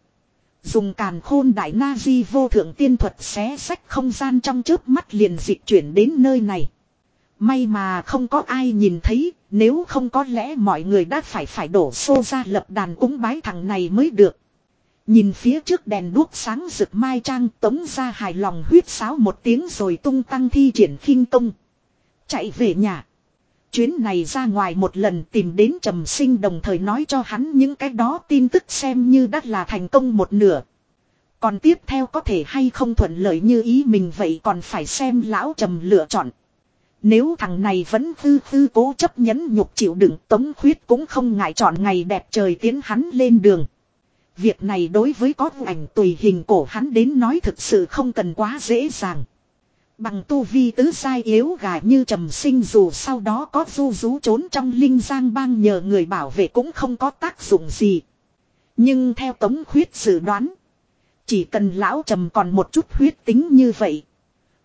Dùng càn khôn đại na di vô thượng tiên thuật xé sách không gian trong chớp mắt liền dịch chuyển đến nơi này. May mà không có ai nhìn thấy, nếu không có lẽ mọi người đã phải phải đổ xô ra lập đàn cúng bái thằng này mới được. Nhìn phía trước đèn đuốc sáng rực mai trang tống ra hài lòng huyết sáo một tiếng rồi tung tăng thi triển khinh công. Chạy về nhà. Chuyến này ra ngoài một lần tìm đến trầm sinh đồng thời nói cho hắn những cái đó tin tức xem như đã là thành công một nửa. Còn tiếp theo có thể hay không thuận lợi như ý mình vậy còn phải xem lão trầm lựa chọn. Nếu thằng này vẫn tư tư cố chấp nhẫn nhục chịu đựng tống khuyết cũng không ngại chọn ngày đẹp trời tiến hắn lên đường. Việc này đối với có ảnh tùy hình cổ hắn đến nói thực sự không cần quá dễ dàng. Bằng tu vi tứ sai yếu gà như trầm sinh dù sau đó có du rú trốn trong linh giang bang nhờ người bảo vệ cũng không có tác dụng gì. Nhưng theo tống khuyết dự đoán. Chỉ cần lão trầm còn một chút huyết tính như vậy.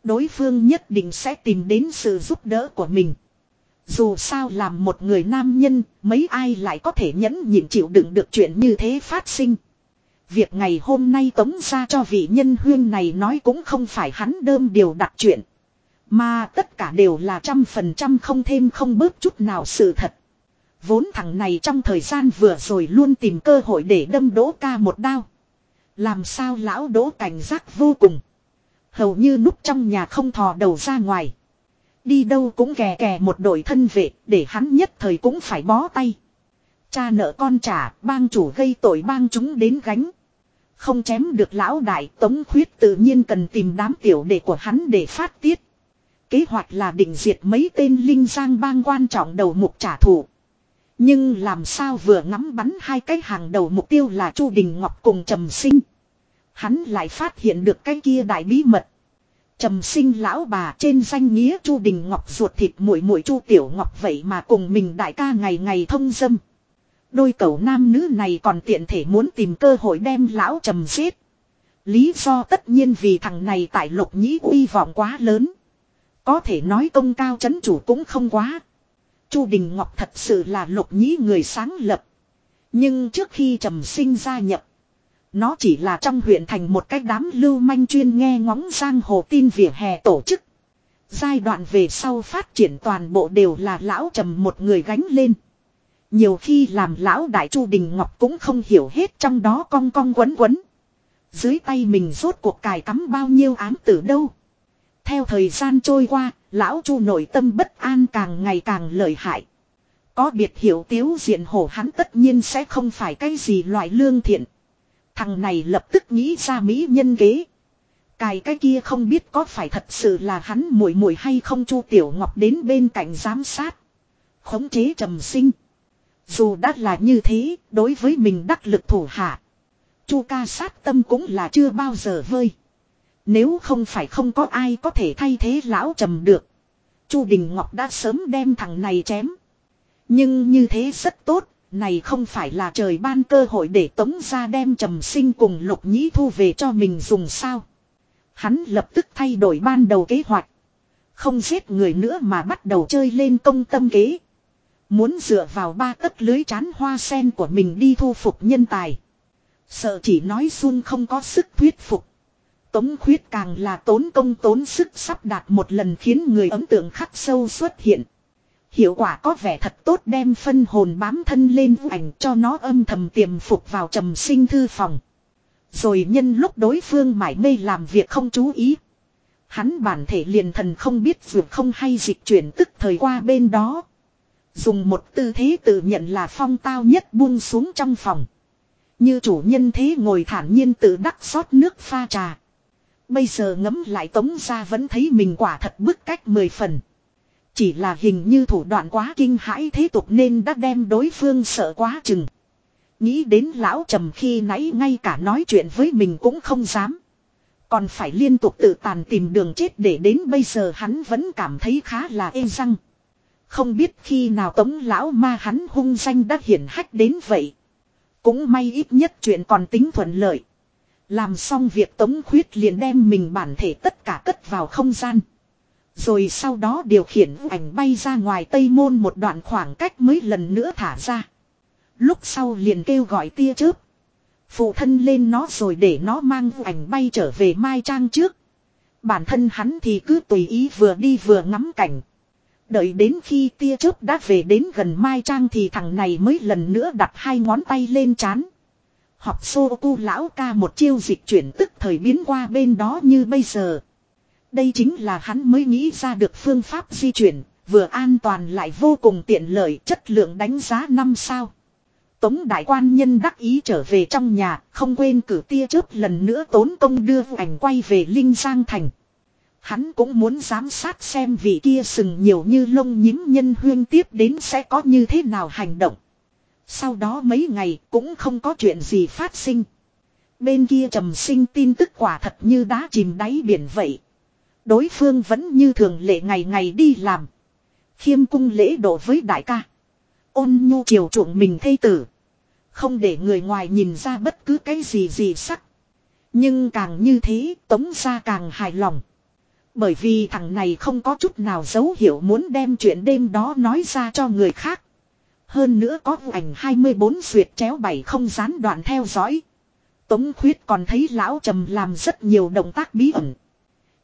Đối phương nhất định sẽ tìm đến sự giúp đỡ của mình. Dù sao làm một người nam nhân, mấy ai lại có thể nhẫn nhịn chịu đựng được chuyện như thế phát sinh. Việc ngày hôm nay tống ra cho vị nhân huyên này nói cũng không phải hắn đơm điều đặt chuyện. Mà tất cả đều là trăm phần trăm không thêm không bớt chút nào sự thật. Vốn thằng này trong thời gian vừa rồi luôn tìm cơ hội để đâm đỗ ca một đao. Làm sao lão đỗ cảnh giác vô cùng. Hầu như núp trong nhà không thò đầu ra ngoài. Đi đâu cũng kè kè một đội thân vệ để hắn nhất thời cũng phải bó tay. Cha nợ con trả, bang chủ gây tội bang chúng đến gánh. Không chém được lão đại, tống khuyết tự nhiên cần tìm đám tiểu đệ của hắn để phát tiết. Kế hoạch là định diệt mấy tên linh giang bang quan trọng đầu mục trả thù. Nhưng làm sao vừa ngắm bắn hai cái hàng đầu mục tiêu là Chu Đình Ngọc cùng Trầm Sinh. Hắn lại phát hiện được cái kia đại bí mật. Trầm sinh lão bà trên danh nghĩa Chu Đình Ngọc ruột thịt muội muội Chu Tiểu Ngọc vậy mà cùng mình đại ca ngày ngày thông dâm. Đôi cậu nam nữ này còn tiện thể muốn tìm cơ hội đem lão trầm giết. Lý do tất nhiên vì thằng này tại lục nhĩ uy vọng quá lớn. Có thể nói công cao chấn chủ cũng không quá. Chu Đình Ngọc thật sự là lục nhĩ người sáng lập. Nhưng trước khi trầm sinh gia nhập. Nó chỉ là trong huyện thành một cái đám lưu manh chuyên nghe ngóng giang hồ tin vỉa hè tổ chức. Giai đoạn về sau phát triển toàn bộ đều là lão trầm một người gánh lên. Nhiều khi làm lão đại chu đình ngọc cũng không hiểu hết trong đó cong cong quấn quấn. Dưới tay mình rốt cuộc cài cắm bao nhiêu ám tử đâu. Theo thời gian trôi qua, lão chu nội tâm bất an càng ngày càng lợi hại. Có biệt hiểu tiếu diện hổ hắn tất nhiên sẽ không phải cái gì loại lương thiện. Thằng này lập tức nghĩ ra mỹ nhân kế. Cài cái kia không biết có phải thật sự là hắn muội muội hay không Chu Tiểu Ngọc đến bên cạnh giám sát. Khống chế trầm sinh. Dù đã là như thế, đối với mình đắc lực thủ hạ. Chu ca sát tâm cũng là chưa bao giờ vơi. Nếu không phải không có ai có thể thay thế lão trầm được. Chu Đình Ngọc đã sớm đem thằng này chém. Nhưng như thế rất tốt, này không phải là trời ban cơ hội để tống ra đem trầm sinh cùng lục nhĩ thu về cho mình dùng sao. Hắn lập tức thay đổi ban đầu kế hoạch. Không giết người nữa mà bắt đầu chơi lên công tâm kế. Muốn dựa vào ba tấc lưới chán hoa sen của mình đi thu phục nhân tài. Sợ chỉ nói xuân không có sức thuyết phục. Tống khuyết càng là tốn công tốn sức sắp đạt một lần khiến người ấn tượng khắc sâu xuất hiện. Hiệu quả có vẻ thật tốt đem phân hồn bám thân lên ảnh cho nó âm thầm tiềm phục vào trầm sinh thư phòng. Rồi nhân lúc đối phương mải mê làm việc không chú ý. Hắn bản thể liền thần không biết vượt không hay dịch chuyển tức thời qua bên đó. Dùng một tư thế tự nhận là phong tao nhất buông xuống trong phòng. Như chủ nhân thế ngồi thản nhiên tự đắc xót nước pha trà. Bây giờ ngấm lại tống ra vẫn thấy mình quả thật bức cách mười phần. Chỉ là hình như thủ đoạn quá kinh hãi thế tục nên đã đem đối phương sợ quá chừng. Nghĩ đến lão trầm khi nãy ngay cả nói chuyện với mình cũng không dám. Còn phải liên tục tự tàn tìm đường chết để đến bây giờ hắn vẫn cảm thấy khá là ê răng. Không biết khi nào tống lão ma hắn hung danh đã hiển hách đến vậy. Cũng may ít nhất chuyện còn tính thuận lợi. Làm xong việc tống khuyết liền đem mình bản thể tất cả cất vào không gian. Rồi sau đó điều khiển ảnh bay ra ngoài tây môn một đoạn khoảng cách mới lần nữa thả ra. Lúc sau liền kêu gọi tia chớp. Phụ thân lên nó rồi để nó mang ảnh bay trở về Mai Trang trước. Bản thân hắn thì cứ tùy ý vừa đi vừa ngắm cảnh. Đợi đến khi tia chớp đã về đến gần Mai Trang thì thằng này mới lần nữa đặt hai ngón tay lên chán. Học sô tu lão ca một chiêu dịch chuyển tức thời biến qua bên đó như bây giờ. Đây chính là hắn mới nghĩ ra được phương pháp di chuyển, vừa an toàn lại vô cùng tiện lợi chất lượng đánh giá năm sao. Tống đại quan nhân đắc ý trở về trong nhà, không quên cử tia chớp lần nữa tốn công đưa ảnh quay về Linh Giang Thành. Hắn cũng muốn giám sát xem vị kia sừng nhiều như lông nhím nhân huyên tiếp đến sẽ có như thế nào hành động. Sau đó mấy ngày cũng không có chuyện gì phát sinh. Bên kia trầm sinh tin tức quả thật như đá chìm đáy biển vậy. Đối phương vẫn như thường lệ ngày ngày đi làm. Khiêm cung lễ độ với đại ca. Ôn nhu chiều chuộng mình thây tử. Không để người ngoài nhìn ra bất cứ cái gì gì sắc. Nhưng càng như thế, tống ra càng hài lòng. Bởi vì thằng này không có chút nào dấu hiệu muốn đem chuyện đêm đó nói ra cho người khác. Hơn nữa có ảnh 24 duyệt chéo bảy không gián đoạn theo dõi. Tống khuyết còn thấy lão trầm làm rất nhiều động tác bí ẩn.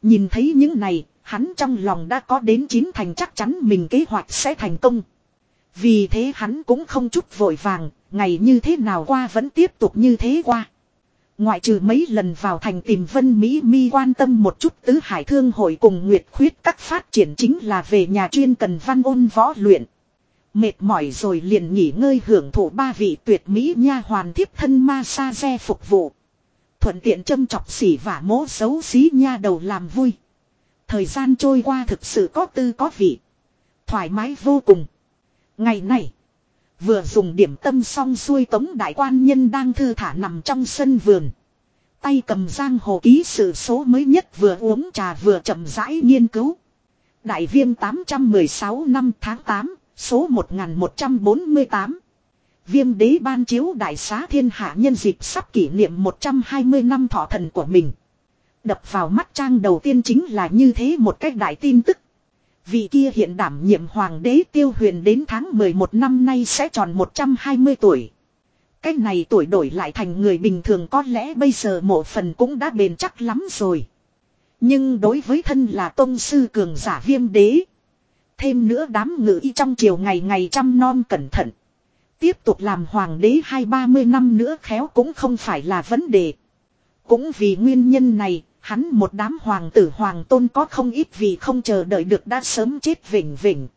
Nhìn thấy những này, hắn trong lòng đã có đến chín thành chắc chắn mình kế hoạch sẽ thành công. Vì thế hắn cũng không chút vội vàng, ngày như thế nào qua vẫn tiếp tục như thế qua. Ngoại trừ mấy lần vào thành tìm Vân Mỹ Mi quan tâm một chút tứ hải thương hội cùng Nguyệt Khuyết các phát triển chính là về nhà chuyên cần văn ôn võ luyện. Mệt mỏi rồi liền nghỉ ngơi hưởng thụ ba vị tuyệt mỹ nha hoàn thiếp thân ma sa xe phục vụ. Thuận tiện châm chọc xỉ vả mố xấu xí nha đầu làm vui. Thời gian trôi qua thực sự có tư có vị. Thoải mái vô cùng. Ngày này. Vừa dùng điểm tâm xong xuôi tống đại quan nhân đang thư thả nằm trong sân vườn. Tay cầm giang hồ ký sự số mới nhất vừa uống trà vừa chậm rãi nghiên cứu. Đại viêm 816 năm tháng 8, số 1148. Viêm đế ban chiếu đại xá thiên hạ nhân dịp sắp kỷ niệm 120 năm thọ thần của mình. Đập vào mắt trang đầu tiên chính là như thế một cách đại tin tức. Vị kia hiện đảm nhiệm hoàng đế tiêu huyền đến tháng 11 năm nay sẽ tròn 120 tuổi. Cái này tuổi đổi lại thành người bình thường có lẽ bây giờ một phần cũng đã bền chắc lắm rồi. Nhưng đối với thân là tôn sư cường giả viêm đế. Thêm nữa đám ngự y trong chiều ngày ngày trăm non cẩn thận. Tiếp tục làm hoàng đế hai ba mươi năm nữa khéo cũng không phải là vấn đề. Cũng vì nguyên nhân này, hắn một đám hoàng tử hoàng tôn có không ít vì không chờ đợi được đã sớm chết vỉnh vỉnh.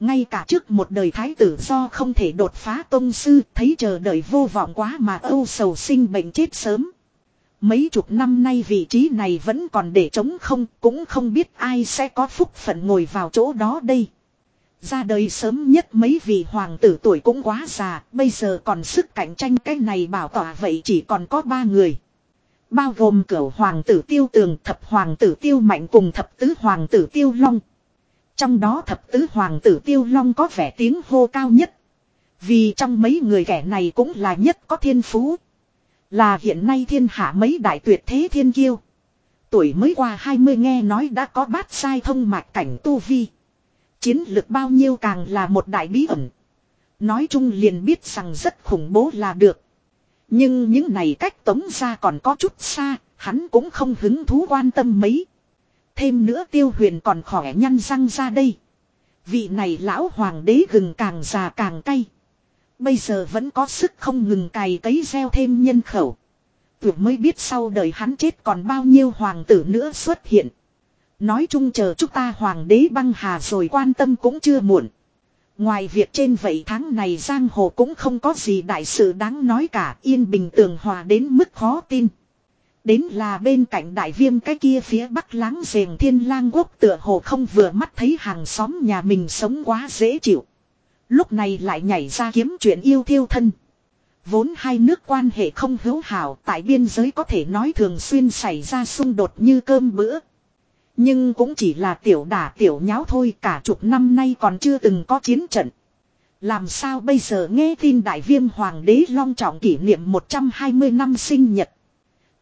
Ngay cả trước một đời thái tử do không thể đột phá tôn sư thấy chờ đợi vô vọng quá mà âu sầu sinh bệnh chết sớm. Mấy chục năm nay vị trí này vẫn còn để trống không cũng không biết ai sẽ có phúc phận ngồi vào chỗ đó đây. Ra đời sớm nhất mấy vị hoàng tử tuổi cũng quá già, bây giờ còn sức cạnh tranh cái này bảo tỏa vậy chỉ còn có ba người. Bao gồm cửu hoàng tử tiêu tường, thập hoàng tử tiêu mạnh cùng thập tứ hoàng tử tiêu long. Trong đó thập tứ hoàng tử tiêu long có vẻ tiếng hô cao nhất. Vì trong mấy người kẻ này cũng là nhất có thiên phú. Là hiện nay thiên hạ mấy đại tuyệt thế thiên kiêu. Tuổi mới qua 20 nghe nói đã có bát sai thông mạch cảnh tu vi. Chiến lược bao nhiêu càng là một đại bí ẩn. Nói chung liền biết rằng rất khủng bố là được. Nhưng những này cách tống ra còn có chút xa, hắn cũng không hứng thú quan tâm mấy. Thêm nữa tiêu huyền còn khỏe nhăn răng ra đây. Vị này lão hoàng đế gừng càng già càng cay. Bây giờ vẫn có sức không ngừng cày cấy gieo thêm nhân khẩu. Tưởng mới biết sau đời hắn chết còn bao nhiêu hoàng tử nữa xuất hiện. Nói chung chờ chúng ta hoàng đế băng hà rồi quan tâm cũng chưa muộn. Ngoài việc trên vậy tháng này giang hồ cũng không có gì đại sự đáng nói cả, yên bình tường hòa đến mức khó tin. Đến là bên cạnh đại viêm cái kia phía bắc láng giềng thiên lang quốc tựa hồ không vừa mắt thấy hàng xóm nhà mình sống quá dễ chịu. Lúc này lại nhảy ra kiếm chuyện yêu thiêu thân. Vốn hai nước quan hệ không hữu hảo, tại biên giới có thể nói thường xuyên xảy ra xung đột như cơm bữa. Nhưng cũng chỉ là tiểu đả tiểu nháo thôi cả chục năm nay còn chưa từng có chiến trận. Làm sao bây giờ nghe tin đại viêm hoàng đế long trọng kỷ niệm 120 năm sinh nhật.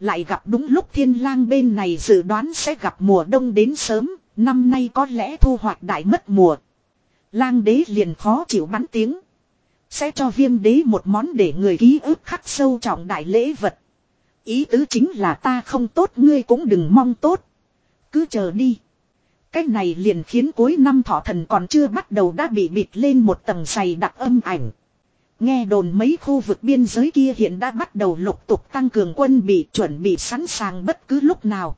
Lại gặp đúng lúc thiên lang bên này dự đoán sẽ gặp mùa đông đến sớm, năm nay có lẽ thu hoạch đại mất mùa. Lang đế liền khó chịu bắn tiếng. Sẽ cho viêm đế một món để người ký ức khắc sâu trọng đại lễ vật. Ý tứ chính là ta không tốt ngươi cũng đừng mong tốt. Cứ chờ đi. Cái này liền khiến cuối năm thọ thần còn chưa bắt đầu đã bị bịt lên một tầng dày đặc âm ảnh. Nghe đồn mấy khu vực biên giới kia hiện đã bắt đầu lục tục tăng cường quân bị chuẩn bị sẵn sàng bất cứ lúc nào.